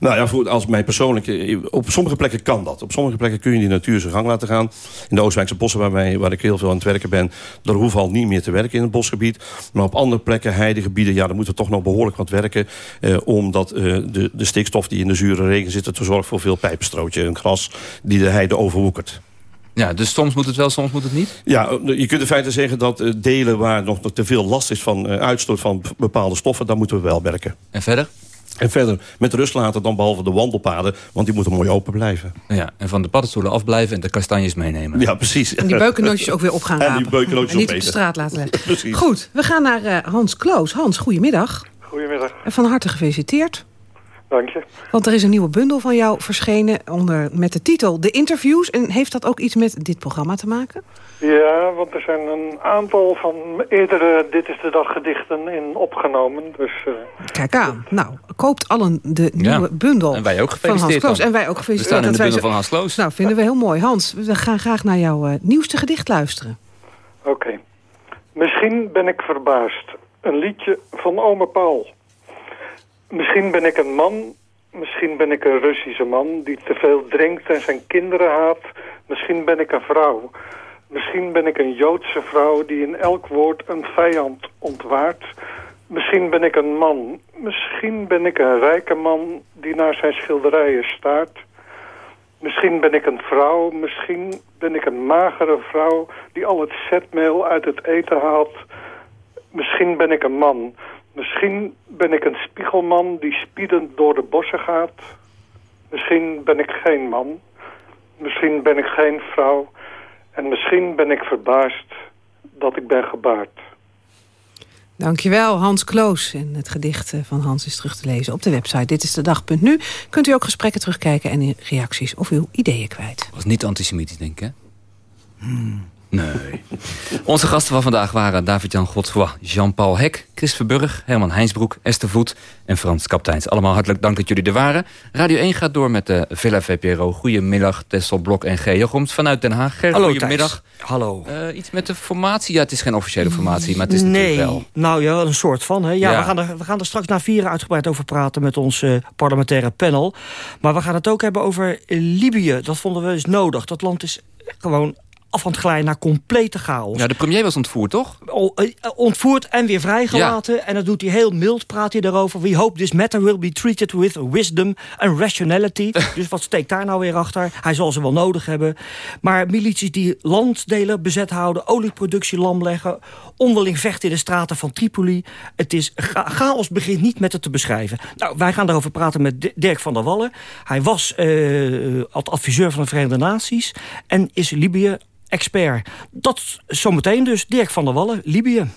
nou ja, voor, als mij persoonlijk... eh, Op sommige plekken kan dat. Op sommige plekken kun je die natuur zijn gang laten gaan. In de Oostwijkse bossen waar, wij, waar ik heel veel aan het werken ben... daar hoeven we al niet meer te werken in het bosgebied. Maar op andere plekken, heidegebieden... ja, daar moeten we toch nog behoorlijk wat werken... Omdat de, de stikstof die in de zure regen zit... te zorgen voor veel pijpenstrootje en gras... die de heide overwoekert. Ja, dus soms moet het wel, soms moet het niet? Ja, je kunt in feite zeggen dat eh, delen waar nog te veel last is van eh, uitstoot van bepaalde stoffen, daar moeten we wel werken. En verder? En verder met rust laten dan behalve de wandelpaden, want die moeten mooi open blijven. Ja, en van de paddenstoelen afblijven en de kastanjes meenemen. Ja, precies. En die beukennootjes ook weer op gaan En rapen. die beukennootjes En niet op de straat laten leggen. Precies. Goed, we gaan naar eh, Hans Kloos. Hans, goedemiddag. Goedemiddag, En van harte gefeliciteerd. Dank je. Want er is een nieuwe bundel van jou verschenen onder, met de titel De Interviews. En heeft dat ook iets met dit programma te maken? Ja, want er zijn een aantal van eerdere Dit is de Dag gedichten in opgenomen. Dus eh, Kijk aan. Nou, koopt allen de nieuwe bundel En wij ook van Hans gefeliciteerd Kloos. dan. En wij ook We gefeliciteerd. staan in de bundel van Hans Kloos. Nou, vinden we heel mooi. Hans, we gaan graag naar jouw eh, nieuwste gedicht luisteren. oké. Misschien ben ik verbaasd. Een liedje van ome Paul. Misschien ben ik een man, misschien ben ik een Russische man... die te veel drinkt en zijn kinderen haat. Misschien ben ik een vrouw. Misschien ben ik een Joodse vrouw die in elk woord een vijand ontwaart. Misschien ben ik een man. Misschien ben ik een rijke man die naar zijn schilderijen staart. Misschien ben ik een vrouw, misschien ben ik een magere vrouw... die al het zetmeel uit het eten haalt. Misschien ben ik een man. Misschien ben ik een spiegelman die spiedend door de bossen gaat. Misschien ben ik geen man. Misschien ben ik geen vrouw. En misschien ben ik verbaasd dat ik ben gebaard. Dankjewel, Hans Kloos. En het gedicht eh, van Hans is terug te lezen op de website Dit is de dag.nu. Kunt u ook gesprekken terugkijken en reacties of uw ideeën kwijt. was niet antisemitisch, denk ik, hè? Nee. Onze gasten van vandaag waren David-Jan Godfroy, Jean-Paul Hek, Chris Verburg, Herman Heinsbroek, Esther Voet en Frans Kapteins. Allemaal hartelijk dank dat jullie er waren. Radio 1 gaat door met de Villa VPRO. Goedemiddag, Tessel Blok en G. Jochems vanuit Den Haag. Ger, Hallo, goedemiddag. Thijs. Hallo. Eh, iets met de formatie? Ja, het is geen officiële formatie, maar het is nee, natuurlijk wel. nou ja, een soort van. Hè. Ja, Ja. We, gaan er, we gaan er straks na vieren uitgebreid over praten met ons eh, parlementaire panel. Maar we gaan het ook hebben over eh, Libië. Dat vonden we dus nodig. Dat land is gewoon af aan het glijden naar complete chaos. Ja, de premier was ontvoerd, toch? O- eh, ontvoerd en weer vrijgelaten. En dat doet hij heel mild, praat hij daarover. We hope this matter will be treated with wisdom and rationality. dus wat steekt daar nou weer achter? Hij zal ze wel nodig hebben. Maar milities die landdelen bezet houden... olieproductie lam leggen... onderling vechten in de straten van Tripoli. Het is cha- chaos begint niet met het te beschrijven. Nou, wij gaan daarover praten met Dirk van der Wallen. Hij was eh adviseur van de Verenigde Naties... en is Libië expert. Dat zometeen dus. Dirk van der Wallen, Libië.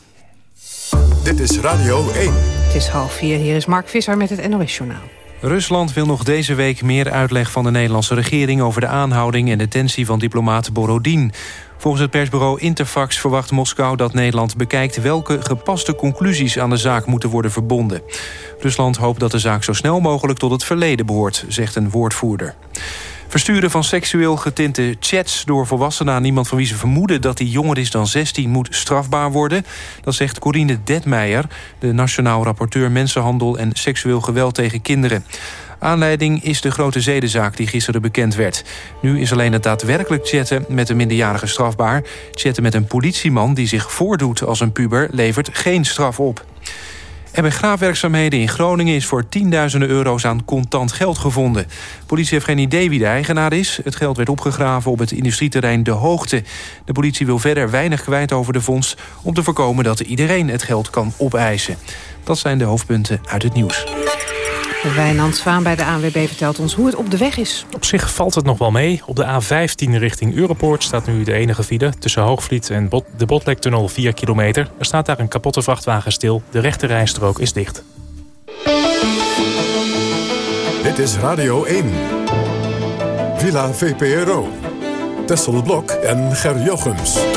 Dit is Radio 1. Het is half vier. Hier is Mark Visser met het NOS-journaal. Rusland wil nog deze week meer uitleg van de Nederlandse regering... over de aanhouding en detentie van diplomaat Borodin. Volgens het persbureau Interfax verwacht Moskou dat Nederland bekijkt... welke gepaste conclusies aan de zaak moeten worden verbonden. Rusland hoopt dat de zaak zo snel mogelijk tot het verleden behoort... zegt een woordvoerder. Versturen van seksueel getinte chats door volwassenen aan iemand van wie ze vermoeden dat hij jonger is dan 16 moet strafbaar worden. Dat zegt Corine Detmeijer, de nationaal rapporteur mensenhandel en seksueel geweld tegen kinderen. Aanleiding is de grote zedenzaak die gisteren bekend werd. Nu is alleen het daadwerkelijk chatten met een minderjarige strafbaar. Chatten met een politieman die zich voordoet als een puber levert geen straf op. En bij graafwerkzaamheden in Groningen is voor tienduizenden euro's aan contant geld gevonden. Politie heeft geen idee wie de eigenaar is. Het geld werd opgegraven op het industrieterrein De Hoogte. De politie wil verder weinig kwijt over de vondst... om te voorkomen dat iedereen het geld kan opeisen. Dat zijn de hoofdpunten uit het nieuws. Wijnand Zwaan bij de ANWB vertelt ons hoe het op de weg is. Op zich valt het nog wel mee. Op de A15 richting Europoort staat nu de enige file... tussen Hoogvliet en Bot de Botlektunnel 4 kilometer. Er staat daar een kapotte vrachtwagen stil. De rechte rijstrook is dicht. Dit is Radio 1. Villa VPRO. Tessel Blok en Ger Jochems.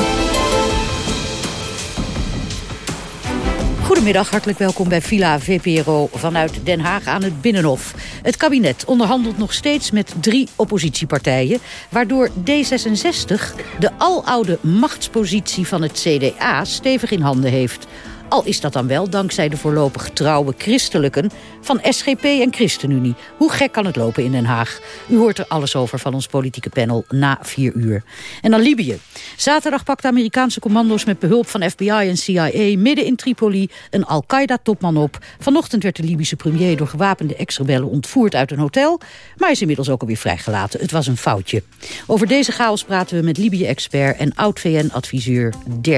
Goedemiddag, hartelijk welkom bij Villa VPRO vanuit Den Haag aan het Binnenhof. Het kabinet onderhandelt nog steeds met drie oppositiepartijen... waardoor D66 de aloude machtspositie van het CDA stevig in handen heeft... Al is dat dan wel dankzij de voorlopig trouwe christelijken van SGP en ChristenUnie. Hoe gek kan het lopen in Den Haag? U hoort er alles over van ons politieke panel na vier uur. En dan Libië. Zaterdag pakten Amerikaanse commando's met behulp van FBI en CIA... midden in Tripoli een Al-Qaeda-topman op. Vanochtend werd de Libische premier door gewapende ex-rebellen ontvoerd uit een hotel... maar is inmiddels ook alweer vrijgelaten. Het was een foutje. Over deze chaos praten we met Libië-expert en oud-VN-adviseur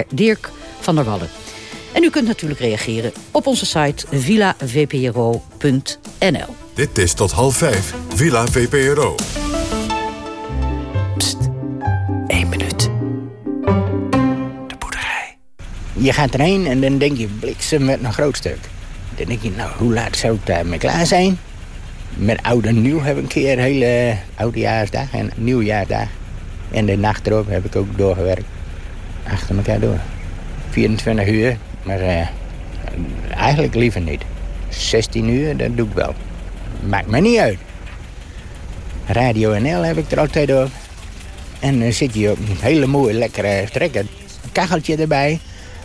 Dirk van der Wallen. En u kunt natuurlijk reageren op onze site villavpro.nl. Dit is tot half vijf. Villa VPRO. Eén minuut. Je gaat erheen en dan denk je bliksem met een groot stuk. Dan denk je, nou, hoe laat zou het daarmee klaar zijn? Met oud en nieuw heb ik een keer hele oudejaarsdag en nieuwjaarsdag. En de nacht erop heb ik ook doorgewerkt. Achter elkaar door. 24 uur, maar eh, eigenlijk liever niet. 16 uur, dat doe ik wel. Maakt me niet uit. Radio NL heb ik er altijd op. En dan zit je op een hele mooie, lekkere trekker. Een kacheltje erbij.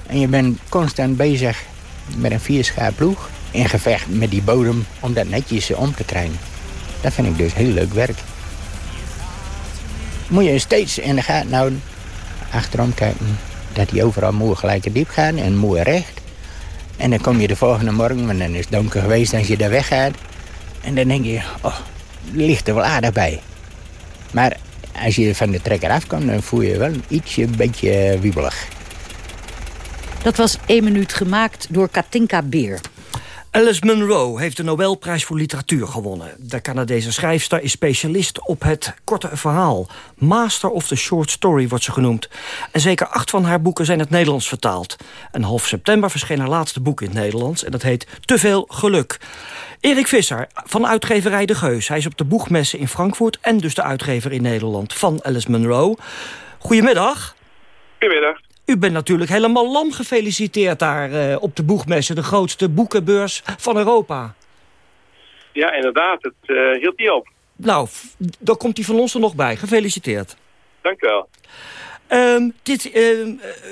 En je bent constant bezig met een vierschaar ploeg. In gevecht met die bodem om dat netjes om te krijgen. Dat vind ik dus heel leuk werk. Moet je steeds in de gaten houden. Achterom kijken. Dat die overal mooi gelijk diep gaan en mooi recht. En dan kom je de volgende morgen, want dan is het donker geweest als je daar weggaat. En dan denk je, oh, ligt er wel aardig bij. Maar als je van de trekker afkomt, dan voel je je wel ietsje een beetje wiebelig. Dat was één minuut gemaakt door Katinka Beer. Alice Munro heeft de Nobelprijs voor literatuur gewonnen. De Canadese schrijfster is specialist op het korte verhaal. Master of the Short Story wordt ze genoemd. En zeker acht van haar boeken zijn het Nederlands vertaald. En half september verscheen haar laatste boek in het Nederlands... en dat heet Te veel geluk. Erik Visser van uitgeverij De Geus. Hij is op de boegmessen in Frankfurt... en dus de uitgever in Nederland van Alice Munro. Goedemiddag. Goedemiddag. U bent natuurlijk helemaal lam gefeliciteerd daar eh, op de boegmessen. De grootste boekenbeurs van Europa. Ja, inderdaad. Het uh, hield niet op. Nou, dan komt hij van ons er nog bij. Gefeliciteerd. Dank u wel. Um, dit, uh,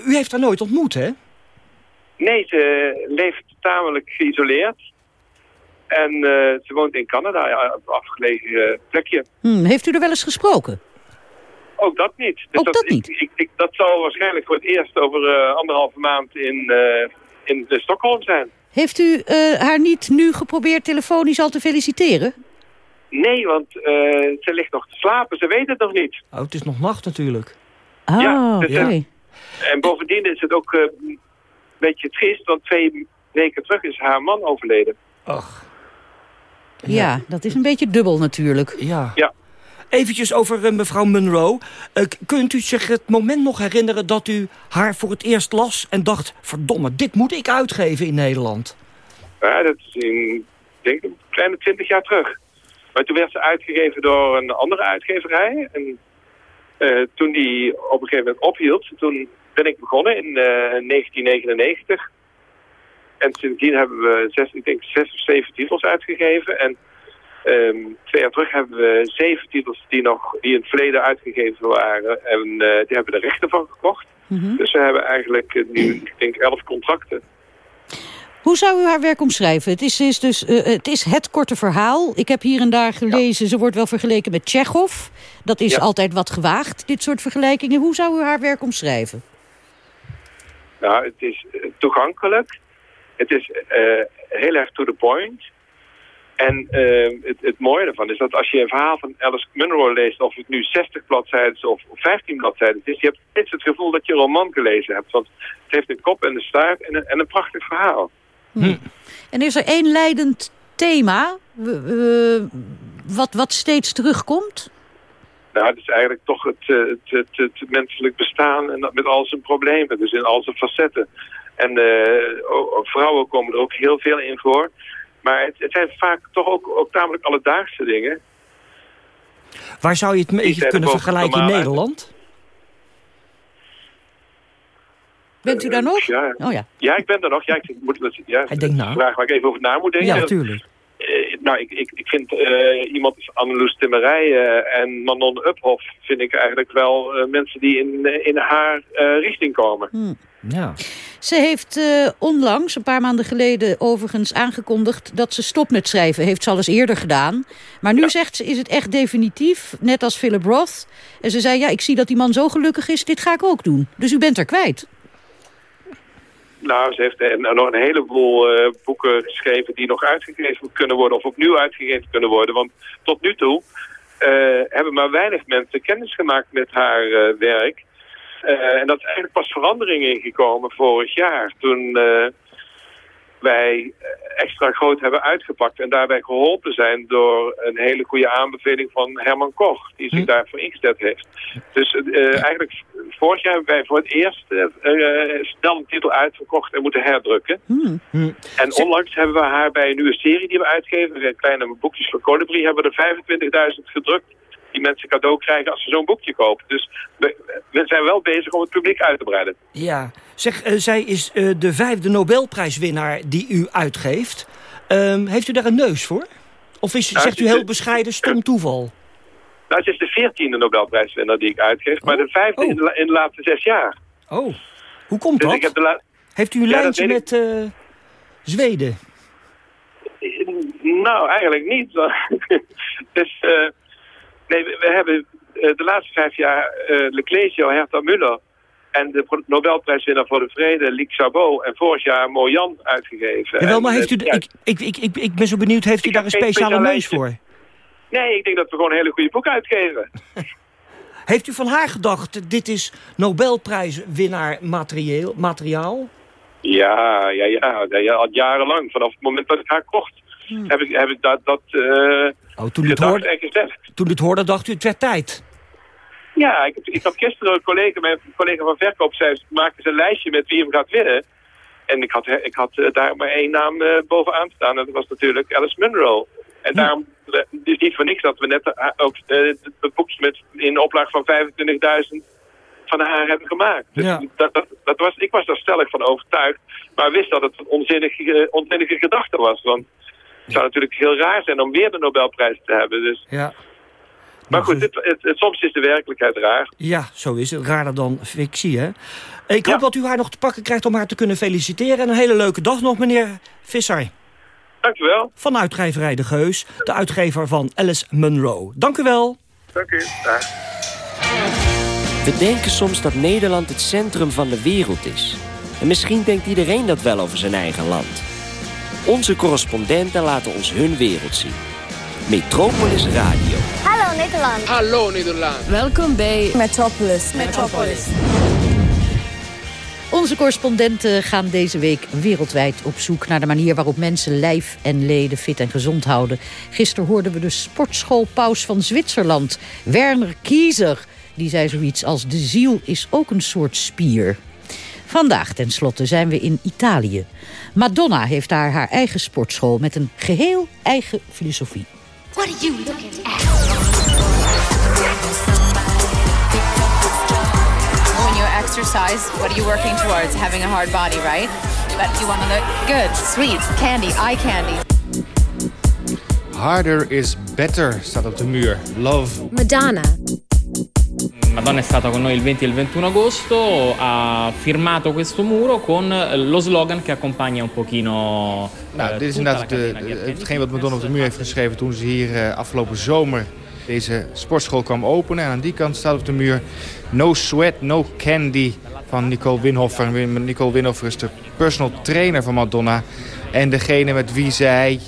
u heeft haar nooit ontmoet, hè? Nee, ze leeft tamelijk geïsoleerd. En uh, ze woont in Canada, ja, op een afgelegen plekje. Hmm, heeft u er wel eens gesproken? Ook dat niet. Dus Ook dat niet? Ik, ik, ik- dat zal waarschijnlijk voor het eerst over eh, anderhalve maand in, eh, in de Stockholm zijn. Heeft u eh, haar niet nu geprobeerd telefonisch al te feliciteren? Nee, want eh, ze ligt nog te slapen. Ze weet het nog niet. Oh, het is nog nacht natuurlijk. Oh, Ja, dus, oké. eh, En bovendien is het ook eh, een beetje triest, want twee weken terug is haar man overleden. Ach. Ja, dat is een beetje dubbel natuurlijk. Ja. Ja. Eventjes over eh, mevrouw Munro. Eh, kunt u zich het moment nog herinneren dat u haar voor het eerst las... en dacht, verdomme, dit moet ik uitgeven in Nederland? Ja, dat is in, ik denk een kleine twintig jaar terug. Maar toen werd ze uitgegeven door een andere uitgeverij. En eh, toen die op een gegeven moment ophield, toen ben ik begonnen in eh, 1999. En sindsdien hebben we zes, ik denk zes of zeven titels uitgegeven. En ehm, twee jaar terug hebben we zeven titels die nog die in het verleden uitgegeven waren. En eh, die hebben we de rechten van gekocht. Dus we hebben eigenlijk eh, nu, ik denk, elf contracten. Hoe zou u haar werk omschrijven? Het is, is dus, eh, het is het korte verhaal. Ik heb hier en daar gelezen, ze wordt wel vergeleken met Tsjechov. Dat is Ja. altijd wat gewaagd, dit soort vergelijkingen. Hoe zou u haar werk omschrijven? Nou, het is toegankelijk. Het is heel erg to the point. En eh, het, het mooie ervan is dat als je een verhaal van Alice Munro leest... of het nu 60 bladzijden of 15 bladzijden is... je hebt steeds het gevoel dat je een roman gelezen hebt. Want het heeft een kop en een staart en een, en een prachtig verhaal. En is er één leidend thema wat, wat steeds terugkomt? Nou, het is eigenlijk toch het, eh, het, het, het menselijk bestaan en dat met al zijn problemen, dus in al zijn facetten. En eh, vrouwen komen er ook heel veel in voor. Maar het, het zijn vaak toch ook, ook tamelijk alledaagse dingen. Waar zou je het beetje zijn kunnen er vergelijken in. Nederland? Bent u daar nog? Ja, Oh ja. ja ik ben er nog. Ja, ik moet, dat- ja, Hij denkt een vraag waar ik even over na moet denken. Ja, natuurlijk. Nou, ik, ik, ik vind eh, iemand als Anneloes Timmerij eh, en Manon Uphoff... vind ik eigenlijk wel eh, mensen die in, in haar eh, richting komen. Ja. Ze heeft eh, onlangs, een paar maanden geleden overigens aangekondigd... dat ze stopt met schrijven. Heeft ze al eens eerder gedaan. Maar nu zegt ze, is het echt definitief, net als Philip Roth. En ze zei, ja, ik zie dat die man zo gelukkig is, dit ga ik ook doen. Dus u bent er kwijt. Nou, ze heeft eh, nog een heleboel eh, boeken geschreven die nog uitgegeven kunnen worden of opnieuw uitgegeven kunnen worden. Want tot nu toe eh, hebben maar weinig mensen kennis gemaakt met haar eh, werk. En dat is eigenlijk pas verandering ingekomen vorig jaar. Toen wij eh, extra groot hebben uitgepakt en daarbij geholpen zijn door een hele goede aanbeveling van Herman Koch, die zich daarvoor ingezet heeft. Dus eh, eigenlijk vorig jaar hebben wij voor het eerst eh, snel een titel uitverkocht en moeten herdrukken. En onlangs hebben we haar bij een nieuwe serie die we uitgeven, eh, kleine boekjes voor Colibri, hebben we er 25.000 gedrukt die mensen cadeau krijgen als ze zo'n boekje kopen. Dus we, we zijn wel bezig om het publiek uit te breiden. Ja. Zeg, eh, zij is eh, de vijfde Nobelprijswinnaar die u uitgeeft. Ehm, heeft u daar een neus voor? Of is, Nou, zegt u is- heel bescheiden stom toeval? Nou, het is de veertiende Nobelprijswinnaar die ik uitgeef, maar de vijfde in, de, la- in de laatste zes jaar. Oh, hoe komt Dus dat? ik heb de Heeft u een Ja, lijntje met eh, Zweden? Nou, eigenlijk niet. dus, eh, nee, we, we hebben eh, de laatste vijf jaar eh Leclésio, Herta Müller en de Nobelprijswinnaar voor de Vrede, Liek Chabot, en vorig jaar Mojan uitgegeven. Jawel, En, maar heeft u, eh, ja, ik, ik, ik, ik, ik ben zo benieuwd, heeft u daar een speciale neus voor? Nee, ik denk dat we gewoon een hele goede boek uitgeven. Heeft u van haar gedacht, dit is Nobelprijswinnaar materieel, materiaal? Ja, ja, ja, ja, ja, al jarenlang. Vanaf het moment dat ik haar kocht, heb ik, heb ik dat, dat eh Oh, toen het hoorde, en gezegd. toen u het hoorde, dacht u, het werd tijd. Ja, ik, ik had gisteren een collega, mijn collega van verkoop zei, maak eens een lijstje met wie hem gaat winnen. En ik had, ik had eh, daar maar één naam eh, bovenaan staan. En dat was natuurlijk Alice Munro. En daarom eh, het is niet voor niks dat we net ook het boekje met in een oplaag van 25.000 van haar hebben gemaakt. Dus Ja. dat, dat, dat was, ik was daar stellig van overtuigd. Maar wist dat het een onzinnige, onzinnige gedachte was. Want het zou natuurlijk heel raar zijn om weer de Nobelprijs te hebben. Dus. Ja. Maar goed, het, het, het- soms is de werkelijkheid raar. Ja, zo is het. Raarder dan fictie, hè? Ik hoop dat u haar nog te pakken krijgt om haar te kunnen feliciteren. En een hele leuke dag nog, meneer Visser. Dank u wel. Van uitgeverij De Geus, de uitgever van Alice Munro. Dank u wel. Dank u. Dag. We denken soms dat Nederland het centrum van de wereld is. En misschien denkt iedereen dat wel over zijn eigen land. Onze correspondenten laten ons hun wereld zien. Metropolis Radio. Hallo Nederland. Hallo Nederland. Welkom bij Metropolis. Metropolis. Onze correspondenten gaan deze week wereldwijd op zoek naar de manier waarop mensen lijf en leden fit en gezond houden. Gisteren hoorden we de sportschoolpaus van Zwitserland, Werner Kiezer. Die zei zoiets als de ziel is ook een soort spier. Vandaag tenslotte zijn we in Italië. Madonna heeft daar haar eigen sportschool met een geheel eigen filosofie. What are you looking at? When you exercise, what are you working towards? Having a hard body, right? But you want to look good, sweet, candy, eye candy. Harder is better staat op de muur. Love. Madonna. Madonna è stata con noi il 20 e il 21 agosto, ha firmato questo muro con lo slogan che accompagna un pochino... Nou, dit is inderdaad de, de, hetgeen wat Madonna op de muur heeft geschreven toen ze hier uh, afgelopen zomer deze sportschool kwam openen. En aan die kant staat op de muur No Sweat, No Candy van Nicole Winhoffer. Nicole Winhoffer is de personal trainer van Madonna. En degene met wie zij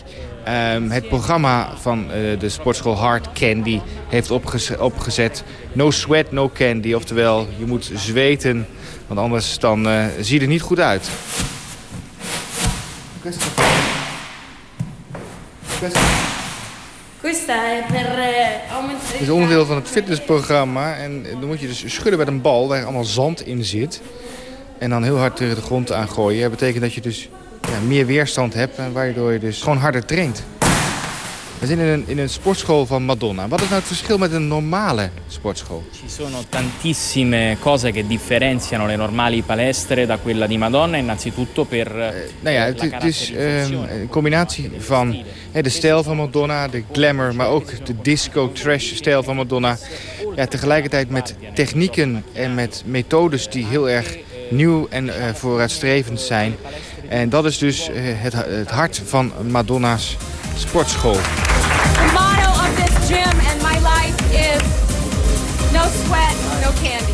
um, het programma van uh, de sportschool Hard Candy heeft opgez opgezet. No sweat, no candy. Oftewel, je moet zweten, want anders dan uh, zie je er niet goed uit. Het is onderdeel van het fitnessprogramma. En dan moet je dus schudden met een bal waar allemaal zand in zit. En dan heel hard tegen de grond aangooien. Dat betekent dat je dus ja, meer weerstand hebt. En waardoor je dus gewoon harder traint. We zijn in een, in een sportschool van Madonna. Wat is nou het verschil met een normale sportschool? Ci sono tantissime cose che differenziano le normali palestre da quella di Madonna. Innanzitutto per uh, nou ja, het, het is um, een combinatie van de stijl van Madonna, de glamour, maar ook de disco trash stijl van Madonna. Ja, tegelijkertijd met technieken en met methodes die heel erg nieuw en uh, vooruitstrevend zijn. En dat is dus uh, het, het hart van Madonna's sportschool. The motto of this gym and my life is no sweat, no candy.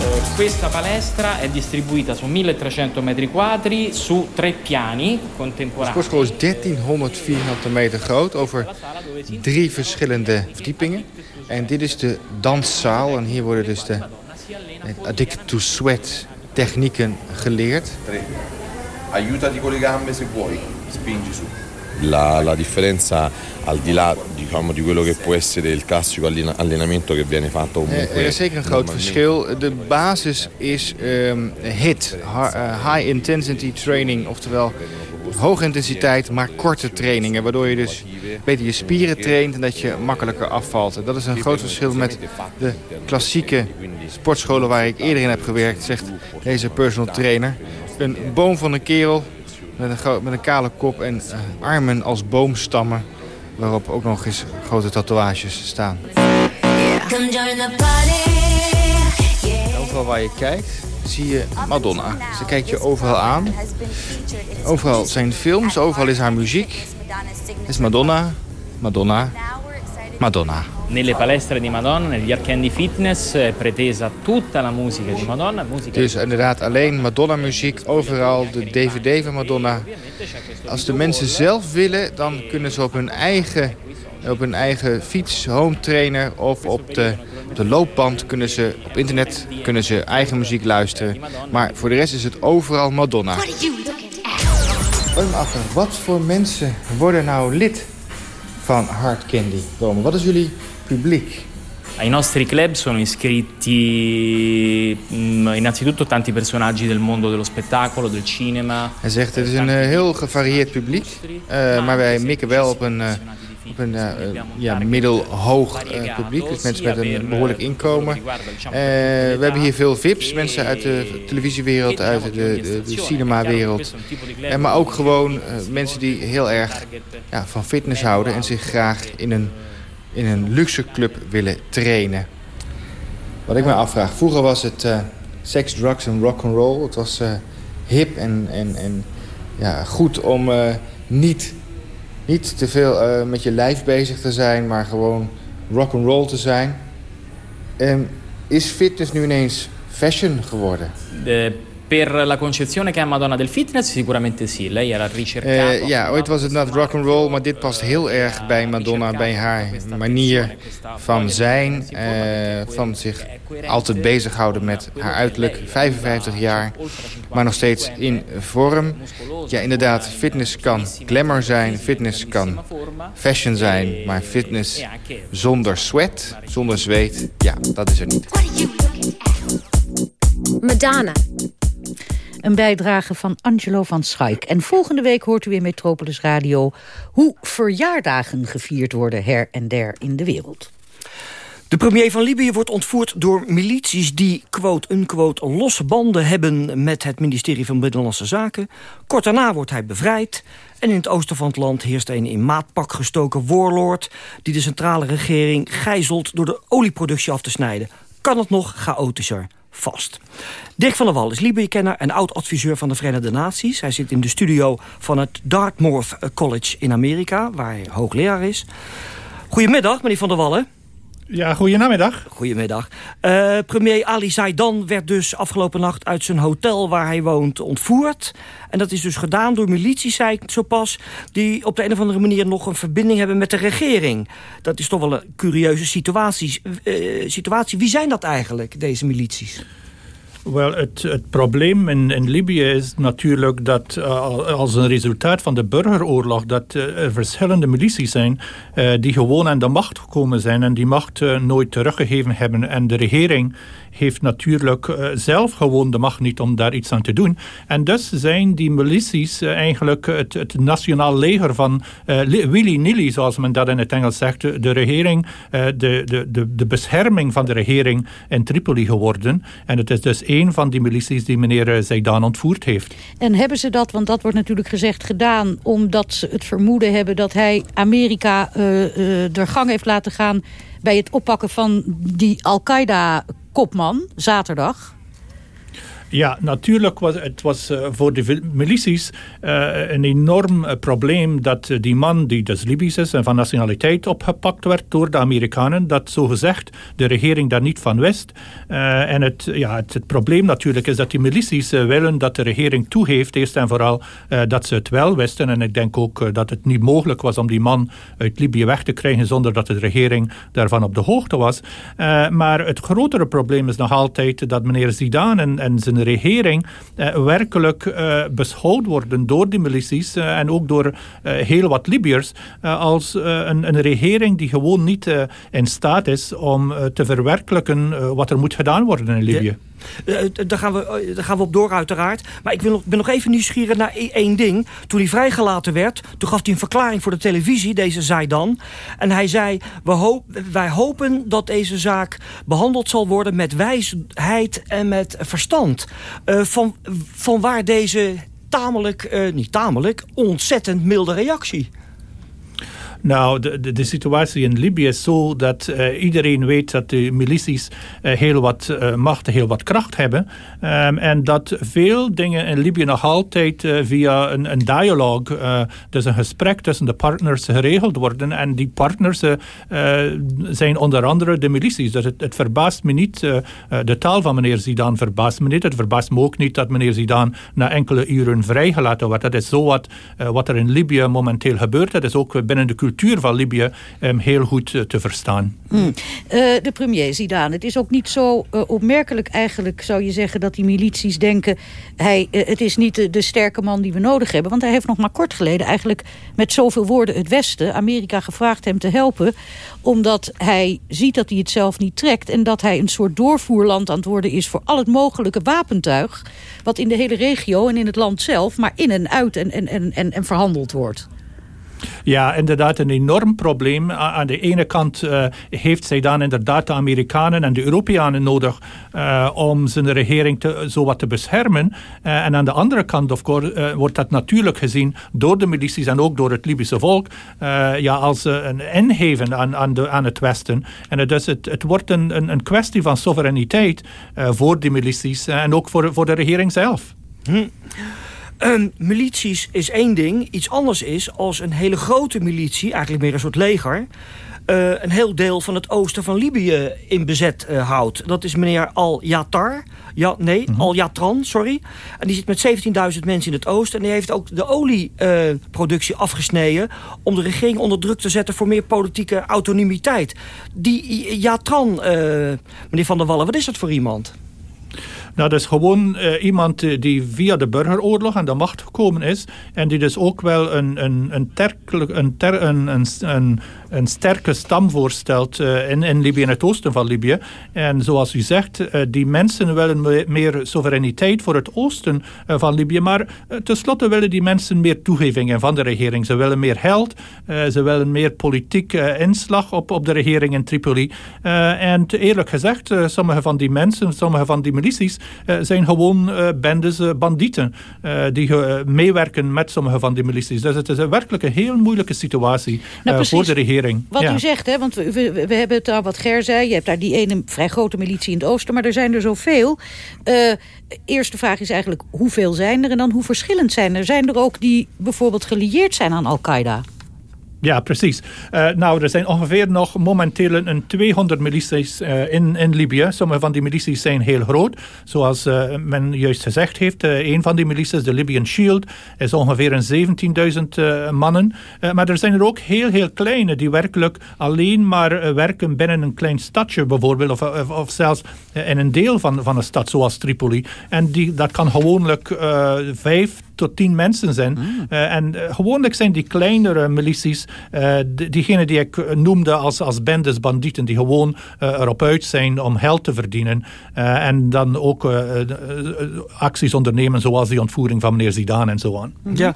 Uh, questa palestra è distribuita su 1300 metri quadri su tre piani contemporanei. De sportschool is 1300 vierkante meter groot over drie verschillende verdiepingen. En dit is de danszaal en hier worden dus de addicted to sweat technieken geleerd. Aiutati con le gambe se vuoi, spingi su. La, la, differenza al di là diciamo, di quello che può essere il classico allenamento che viene fatto comunque... Er is zeker een groot verschil. De basis is um, HIT, High Intensity Training, oftewel hoge intensiteit, maar korte trainingen. Waardoor je dus beter je spieren traint en dat je makkelijker afvalt. En dat is een groot verschil met de klassieke sportscholen waar ik eerder in heb gewerkt, zegt deze personal trainer. Een boom van een kerel met een, met een kale kop en uh, armen als boomstammen. Waarop ook nog eens grote tatoeages staan. Overal waar je kijkt zie je Madonna. Ze kijkt je overal aan. Overal zijn films, overal is haar muziek. Het is Madonna, Madonna, Madonna. Nelle palestre di Madonna, negli arcandi fitness, è pretesa tutta la musica di Madonna. Musica dus inderdaad alleen Madonna-muziek, overal de DVD van Madonna. Als de mensen zelf willen, dan kunnen ze op hun eigen, op hun eigen fiets, home trainer of op de, de loopband kunnen ze op internet kunnen ze eigen muziek luisteren. Maar voor de rest is het overal Madonna. Wat voor mensen worden nou lid van Hard Candy? Wat is jullie publiek? Ai nostri club sono iscritti mh, innanzitutto tanti personaggi del mondo dello spettacolo, del cinema. Hij zegt het is een uh, heel gevarieerd publiek, uh, maar wij mikken wel op een, uh, op een ja, middelhoog publiek. Dus mensen met een behoorlijk inkomen. we hebben hier veel VIP's, mensen uit de televisiewereld, uit de, de, de cinemawereld. maar ook gewoon mensen die heel erg ja, van fitness houden en zich graag in een in een luxe club willen trainen. Wat ik me afvraag, vroeger was het seks, drugs en rock and roll. Het was hip en, en, en ja, goed om uh, niet, niet te veel met je lijf bezig te zijn, maar gewoon rock and roll te zijn. En is fitness nu ineens fashion geworden? Eh, per la concezione che ha Madonna del fitness sicuramente sì. Lei era. Eh, ja, ooit was het net rock and roll, maar dit past heel erg bij Madonna, bij haar manier van zijn, eh, van zich altijd bezighouden met haar uiterlijk. 55 jaar, maar nog steeds in vorm. Ja, inderdaad, fitness kan glamour zijn, fitness kan fashion zijn, maar fitness zonder sweat, zonder zweet, ja, dat is er niet. Madonna. Een bijdrage van Angelo van Schaik. En volgende week hoort u in Metropolis Radio... hoe verjaardagen gevierd worden her en der in de wereld. De premier van Libië wordt ontvoerd door milities die quote-unquote losse banden hebben met het ministerie van Binnenlandse Zaken. Kort daarna wordt hij bevrijd. En in het oosten van het land heerst een in maatpak gestoken warlord... die de centrale regering gijzelt door de olieproductie af te snijden. Kan het nog chaotischer? Vast. Dirk van der Wal is Libië-kenner en oud-adviseur van de Verenigde Naties. Hij zit in de studio van het Dartmouth College in Amerika... waar hij hoogleraar is. Goedemiddag, meneer van der Wallen. Ja, goedemiddag. Goedemiddag. Uh, premier Ali Zaidan werd dus afgelopen nacht uit zijn hotel waar hij woont ontvoerd. En dat is dus gedaan door milities, zei ik zo pas... die op de een of andere manier nog een verbinding hebben met de regering. Dat is toch wel een curieuze situatie. Uh, situatie. Wie zijn dat eigenlijk, deze milities? Wel, het, het probleem in, in Libië is natuurlijk dat uh, als een resultaat van de burgeroorlog dat uh, er verschillende milities zijn uh, die gewoon aan de macht gekomen zijn en die macht nooit teruggegeven hebben. En de regering heeft natuurlijk uh, zelf gewoon de macht niet om daar iets aan te doen. En dus zijn die milities uh, eigenlijk het, nationaal leger van uh, willy-nilly, zoals men dat in het Engels zegt, de regering, de, de, de, bescherming van de regering in Tripoli geworden. En het is dus een van die milities die meneer Zaidan ontvoerd heeft. En hebben ze dat, want dat wordt natuurlijk gezegd, gedaan omdat ze het vermoeden hebben dat hij Amerika er gang heeft laten gaan bij het oppakken van die Al-Qaeda kopman, zaterdag. Ja, natuurlijk was het was uh, voor de milities uh, een enorm uh, probleem dat die man die dus Libisch is en van nationaliteit opgepakt werd door de Amerikanen, dat zogezegd de regering daar niet van wist. en het, ja, het, het, probleem natuurlijk is dat die milities willen dat de regering toegeeft, eerst en vooral dat ze het wel wisten. En ik denk ook dat het niet mogelijk was om die man uit Libië weg te krijgen zonder dat de regering daarvan op de hoogte was. maar het grotere probleem is nog altijd dat meneer Zidane en, en zijn regering uh, werkelijk uh, beschouwd worden door die milities uh, en ook door heel wat Libiërs als een, een, regering die gewoon niet in staat is om te verwerkelijken wat er moet gedaan worden in Libië. Uh, daar, gaan we, daar gaan we op door uiteraard. Maar ik wil, ben nog even nieuwsgierig naar e-, één ding. Toen hij vrijgelaten werd, toen gaf hij een verklaring voor de televisie, deze zei dan. En hij zei, we hoop, wij hopen dat deze zaak behandeld zal worden met wijsheid en met verstand. Uh, van, van waar deze tamelijk, uh, niet tamelijk, ontzettend milde reactie. Nou, de, de, situatie in Libië is zo dat uh, iedereen weet dat de milities uh, heel wat uh, macht, heel wat kracht hebben. Um, en dat veel dingen in Libië nog altijd via een, een dialoog, dus een gesprek tussen de partners geregeld worden. En die partners zijn onder andere de milities. Dus het, het verbaast me niet, de taal van meneer Zidane verbaast me niet. Het verbaast me ook niet dat meneer Zidane na enkele uren vrijgelaten wordt. Dat is zo wat, wat er in Libië momenteel gebeurt. Dat is ook binnen de cultuur van Libië um, heel goed uh, te verstaan. Mm. Uh, de premier Zidane, het is ook niet zo uh, opmerkelijk eigenlijk zou je zeggen dat die milities denken hij, het is niet de, de, sterke man die we nodig hebben. Want hij heeft nog maar kort geleden eigenlijk met zoveel woorden het Westen, Amerika gevraagd hem te helpen. Omdat hij ziet dat hij het zelf niet trekt en dat hij een soort doorvoerland aan het worden is voor al het mogelijke wapentuig. Wat in de hele regio en in het land zelf maar in en uit en, en, en, en verhandeld wordt. Ja, inderdaad een enorm probleem. Aan de ene kant uh, heeft zij dan inderdaad de Amerikanen en de Europeanen nodig uh, om zijn regering te, zo wat te beschermen. Uh, en aan de andere kant of course, wordt dat natuurlijk gezien door de milities en ook door het Libische volk ja, als een ingeven aan, aan, de, aan het Westen. En dus het, het wordt een, een, kwestie van soevereiniteit voor de milities en ook voor, voor de regering zelf. Hm. Um, milities is één ding. Iets anders is als een hele grote militie, eigenlijk meer een soort leger... eh, een heel deel van het oosten van Libië in bezet eh, houdt. Dat is meneer Al-Yatar. Ja, nee, Al-Yatran, sorry. En die zit met 17.000 mensen in het oosten. En die heeft ook de olieproductie afgesneden... om de regering onder druk te zetten voor meer politieke autonomiteit. Die Yatran, eh, meneer Van der Wallen, wat is dat voor iemand? Dat is gewoon uh, iemand die via de burgeroorlog aan de macht gekomen is. En die dus ook wel een, een, een, terkelijk, een, ter, een, een een sterke stam voorstelt uh, in, in Libië en het oosten van Libië. En zoals u zegt, uh, die mensen willen meer soevereiniteit voor het oosten uh, van Libië. Maar tenslotte willen die mensen meer toegevingen van de regering. Ze willen meer geld, ze willen meer politiek inslag op, op de regering in Tripoli. en eerlijk gezegd, sommige van die mensen, sommige van die milities, zijn gewoon bendes bandieten. die meewerken met sommige van die milities. Dus het is een werkelijk een heel moeilijke situatie nou, voor de regering. Wat u zegt, hè, want we, we, we, hebben het daar wat Ger zei. Je hebt daar die ene vrij grote militie in het oosten. Maar er zijn er zoveel. Uh, eerste vraag is eigenlijk hoeveel zijn er? En dan hoe verschillend zijn er? Zijn er ook die bijvoorbeeld gelieerd zijn aan Al-Qaeda? Ja, precies. Uh, nou, er zijn ongeveer nog momenteel een 200 milities uh, in, in Libië. Sommige van die milities zijn heel groot. Zoals uh, men juist gezegd heeft, een van die milities, de Libyan Shield, is ongeveer een 17.000 mannen. maar er zijn er ook heel, heel kleine die werkelijk alleen maar werken binnen een klein stadje bijvoorbeeld. Of, of, of, zelfs in een deel van, van een stad zoals Tripoli. En die, dat kan gewoonlijk vijf tot tien mensen zijn. Mm. Uh, en uh, gewoonlijk zijn die kleinere milities, uh, diegene die ik noemde als, als bendes, bandieten, die gewoon erop uit zijn om geld te verdienen. en dan ook acties ondernemen zoals die ontvoering van meneer Zidane en zo aan. -hmm. Ja,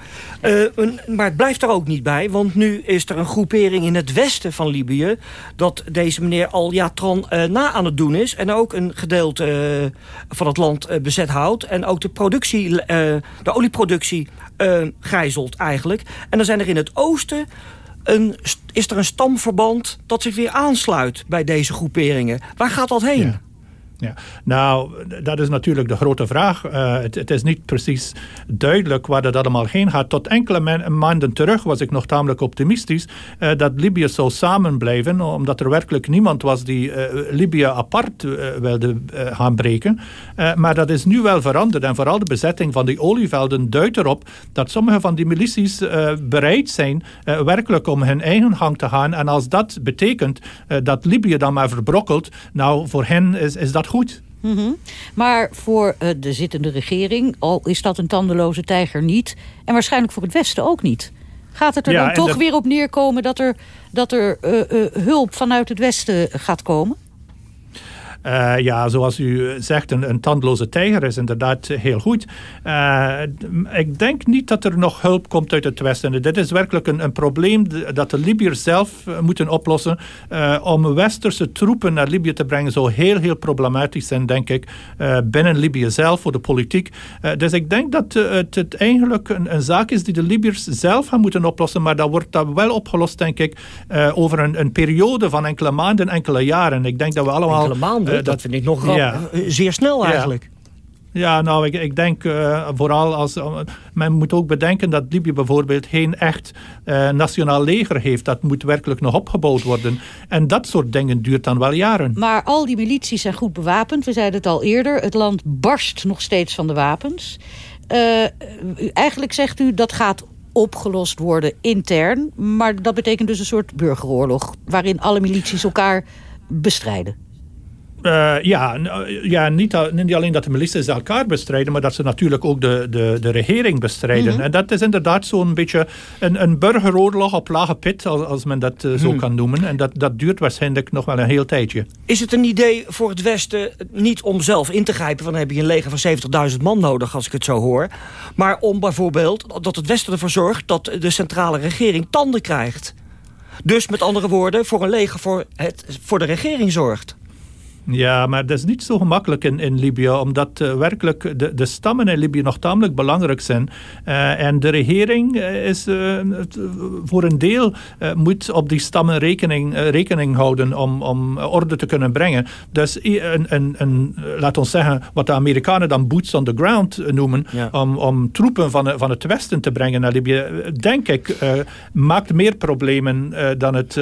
maar het blijft er ook niet bij, want nu is er een groepering in het westen van Libië dat deze meneer Al-Yatran na aan het doen is en ook een gedeelte van het land bezet houdt en ook de productie, de olieproductie productie uh, gijzelt eigenlijk. En dan zijn er in het oosten een, is er een stamverband dat zich weer aansluit bij deze groeperingen. Waar gaat dat heen? Ja. Ja. Nou, dat is natuurlijk de grote vraag. Uh, het, het, is niet precies duidelijk waar dat allemaal heen gaat. Tot enkele maanden terug was ik nog tamelijk optimistisch uh, dat Libië zou samenblijven, omdat er werkelijk niemand was die uh, Libië apart wilde gaan breken. maar dat is nu wel veranderd en vooral de bezetting van die olievelden duidt erop dat sommige van die milities bereid zijn werkelijk om hun eigen gang te gaan. En als dat betekent dat Libië dan maar verbrokkelt, nou voor hen is, is dat goed. Mm -hmm. Maar voor uh, de zittende regering, al is dat een tandeloze tijger niet... en waarschijnlijk voor het Westen ook niet... gaat het er ja, dan toch weer op neerkomen dat er, dat er uh, uh, hulp vanuit het Westen gaat komen? Uh, ja, zoals u zegt, een, een, tandloze tijger is inderdaad heel goed. Uh, ik denk niet dat er nog hulp komt uit het Westen. Dit is werkelijk een, een probleem dat de Libiërs zelf uh, moeten oplossen. om westerse troepen naar Libië te brengen zou heel, heel problematisch zijn, denk ik. binnen Libië zelf, voor de politiek. dus ik denk dat het, eigenlijk een, een, zaak is die de Libiërs zelf gaan moeten oplossen. Maar dat wordt wel opgelost, denk ik, over een, een, periode van enkele maanden, enkele jaren. Ik denk dat we allemaal... Dat vind ik nog ja. zeer snel eigenlijk. Ja. Ja, nou, ik, ik denk uh, vooral als... Uh, men moet ook bedenken dat Libië bijvoorbeeld geen echt uh, nationaal leger heeft. Dat moet werkelijk nog opgebouwd worden. En dat soort dingen duurt dan wel jaren. Maar al die milities zijn goed bewapend. We zeiden het al eerder. Het land barst nog steeds van de wapens. eigenlijk zegt u dat gaat opgelost worden intern. Maar dat betekent dus een soort burgeroorlog... waarin alle milities elkaar bestrijden. Uh, ja, ja niet, niet, alleen dat de milities elkaar bestrijden, maar dat ze natuurlijk ook de, de, de regering bestrijden. Mm -hmm. En dat is inderdaad zo'n beetje een, een burgeroorlog op lage pit, als, als men dat uh, zo mm. kan noemen. En dat, dat duurt waarschijnlijk nog wel een heel tijdje. Is het een idee voor het Westen niet om zelf in te grijpen, van dan heb je een leger van 70.000 man nodig, als ik het zo hoor. Maar om bijvoorbeeld dat het Westen ervoor zorgt dat de centrale regering tanden krijgt. Dus met andere woorden, voor een leger voor, het, voor de regering zorgt. Ja, maar dat is niet zo gemakkelijk in, in Libië, omdat uh, werkelijk de, de stammen in Libië nog tamelijk belangrijk zijn. Uh, en de regering is uh, voor een deel moet op die stammen rekening, rekening houden om, om orde te kunnen brengen. Dus een, een, een, laat ons zeggen, wat de Amerikanen dan boots on the ground noemen, ja. om, om troepen van, van het westen te brengen naar Libië, denk ik, maakt meer problemen dan het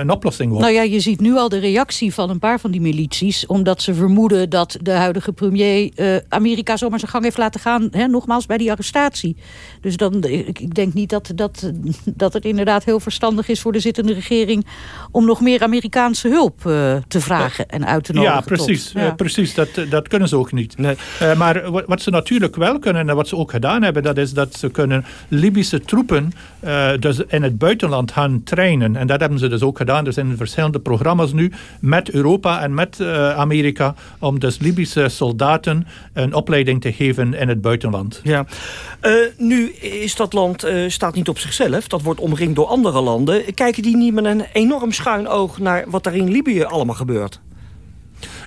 een oplossing wordt. Nou ja, je ziet nu al de reactie van een paar van die milities omdat ze vermoeden dat de huidige premier uh, Amerika zomaar zijn gang heeft laten gaan. Hè, nogmaals bij die arrestatie. Dus dan, ik, ik denk niet dat, dat, dat het inderdaad heel verstandig is voor de zittende regering... om nog meer Amerikaanse hulp uh, te vragen en uit te nodigen. Ja, precies. Tot, ja. Uh, precies dat, dat kunnen ze ook niet. Nee. maar wat ze natuurlijk wel kunnen en wat ze ook gedaan hebben... dat is dat ze kunnen Libische troepen dus in het buitenland gaan trainen. En dat hebben ze dus ook gedaan. Er zijn verschillende programma's nu met Europa en met uh, Amerika om dus Libische soldaten een opleiding te geven in het buitenland. Ja. Uh, nu is dat land uh, staat niet op zichzelf. Dat wordt omringd door andere landen. Kijken die niet met een enorm schuin oog naar wat er in Libië allemaal gebeurt?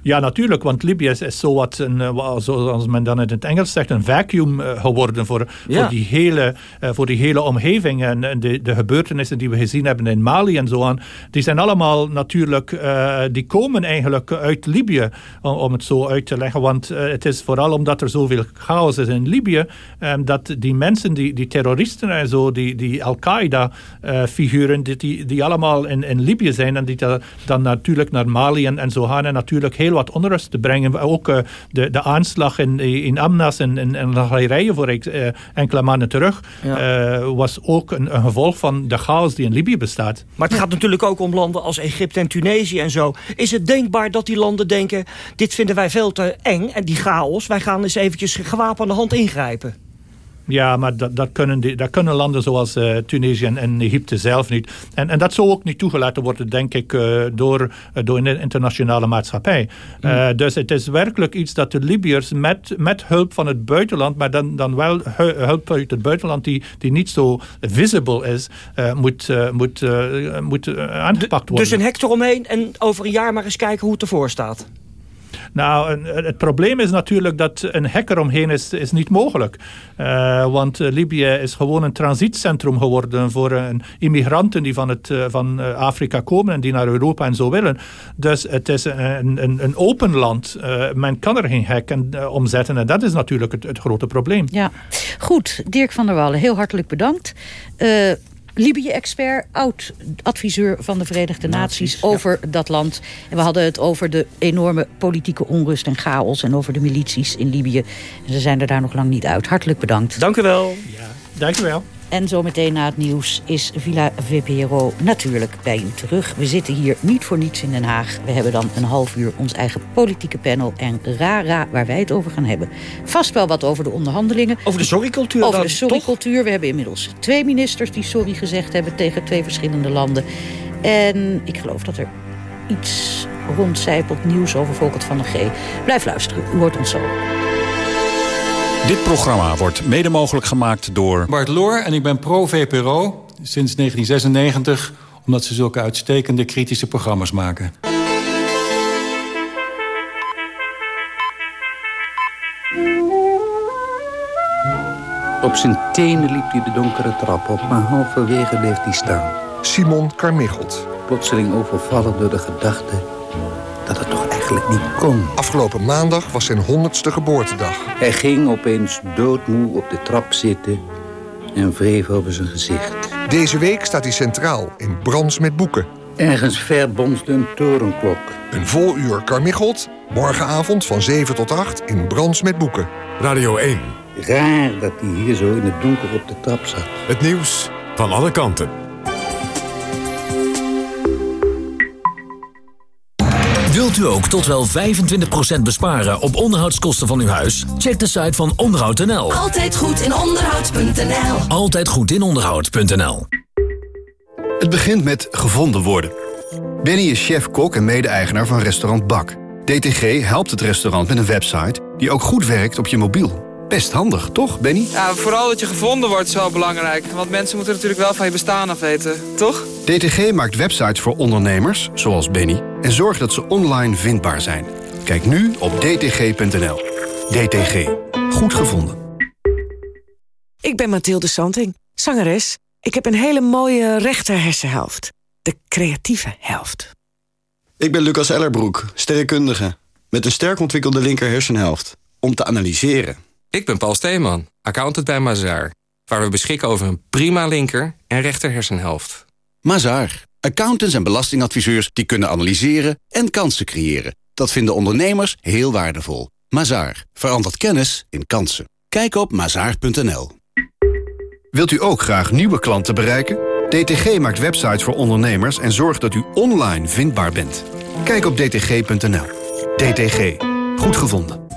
Ja, natuurlijk, want Libië is, is zo wat, een, eh, zoals men dan in het Engels zegt, een vacuüm uh, geworden voor, ja. voor, die hele, uh, voor die hele omgeving. En, de, de, gebeurtenissen die we gezien hebben in Mali en zo aan, die zijn allemaal natuurlijk, uh, die komen eigenlijk uit Libië, om, om, het zo uit te leggen. Want het is vooral omdat er zoveel chaos is in Libië, um, dat die mensen, die, die terroristen en zo, die, die Al-Qaeda-figuren, die, die, die allemaal in, in Libië zijn en die dan natuurlijk naar Mali en, en zo gaan en natuurlijk heel wat onrust te brengen. Ook uh, de, de aanslag in, in Amnas en in, in Algerije voor uh, enkele maanden terug ja. uh, was ook een, een, gevolg van de chaos die in Libië bestaat. Maar het gaat natuurlijk ook om landen als Egypte en Tunesië en zo. Is het denkbaar dat die landen denken, dit vinden wij veel te eng en die chaos, wij gaan eens eventjes gewapende hand ingrijpen? Ja, maar dat, dat, kunnen, die, dat kunnen landen zoals uh, Tunesië en, en, Egypte zelf niet. En, en dat zou ook niet toegelaten worden, denk ik, uh, door, uh, door de internationale maatschappij. Mm. dus het is werkelijk iets dat de Libiërs met, met hulp van het buitenland, maar dan, dan wel hulp uit het buitenland die, die niet zo visible is, moet, moet, moet aangepakt worden. Dus een hek eromheen en over een jaar maar eens kijken hoe het ervoor staat. Nou, het probleem is natuurlijk dat een hek eromheen is, is niet mogelijk. Uh, want Libië is gewoon een transitcentrum geworden voor uh, immigranten die van, het, van Afrika komen en die naar Europa en zo willen. Dus het is een, een, een open land. men kan er geen hek omzetten en dat is natuurlijk het, het grote probleem. Ja, goed. Dirk van der Wallen, heel hartelijk bedankt. Libië-expert, oud-adviseur van de Verenigde Naties, Naties over ja. dat land. En we hadden het over de enorme politieke onrust en chaos... en over de milities in Libië. En ze zijn er daar nog lang niet uit. Hartelijk bedankt. Dank u wel. Ja, dank u wel. En zometeen na het nieuws is Villa VPRO natuurlijk bij u terug. We zitten hier niet voor niets in Den Haag. We hebben dan een half uur ons eigen politieke panel en RARA waar wij het over gaan hebben. Vast wel wat over de onderhandelingen. Over de sorrycultuur Over de sorrycultuur. We hebben inmiddels twee ministers die sorry gezegd hebben tegen twee verschillende landen. En ik geloof dat er iets rondcijpelt nieuws over Volkert van der G. Blijf luisteren, u hoort ons zo. Dit programma wordt mede mogelijk gemaakt door... Bart Loor en ik ben pro-VPRO sinds 1996... omdat ze zulke uitstekende kritische programma's maken. Op zijn tenen liep hij de donkere trap op, maar halverwege bleef hij staan. Simon Carmichelt. Plotseling overvallen door de gedachte dat toch eigenlijk niet kon. Afgelopen maandag was zijn honderdste geboortedag. Hij ging opeens doodmoe op de trap zitten en wreef over zijn gezicht. Deze week staat hij centraal in Brands met Boeken. Ergens ver bonsde een torenklok. Een vol uur Carmichelt, morgenavond van 7 tot 8 in Brands met Boeken. Radio 1. Raar dat hij hier zo in het donker op de trap zat. Het nieuws van alle kanten. U ook tot wel 25% besparen op onderhoudskosten van uw huis? Check de site van onderhoud.nl. Altijd goed in onderhoud.nl. Altijd goed in onderhoud.nl. Het begint met gevonden worden. Benny is chef-kok en mede-eigenaar van restaurant Bak. DTG helpt het restaurant met een website die ook goed werkt op je mobiel. Best handig, toch, Benny? Ja, vooral dat je gevonden wordt is wel belangrijk. Want mensen moeten natuurlijk wel van je bestaan af weten, toch? DTG maakt websites voor ondernemers, zoals Benny... en zorgt dat ze online vindbaar zijn. Kijk nu op dtg.nl. DTG. Goed gevonden. Ik ben Mathilde Santing, zangeres. Ik heb een hele mooie rechter hersenhelft. De creatieve helft. Ik ben Lucas Ellerbroek, sterrenkundige. Met een sterk ontwikkelde linker hersenhelft. Om te analyseren. Ik ben Paul Steeman, accountant bij Mazaar. Waar we beschikken over een prima linker en rechter hersenhelft. Mazaar. Accountants en belastingadviseurs die kunnen analyseren en kansen creëren. Dat vinden ondernemers heel waardevol. Mazaar. Verandert kennis in kansen. Kijk op mazaar.nl. Wilt u ook graag nieuwe klanten bereiken? DTG maakt websites voor ondernemers en zorgt dat u online vindbaar bent. Kijk op dtg.nl. DTG. Goed gevonden.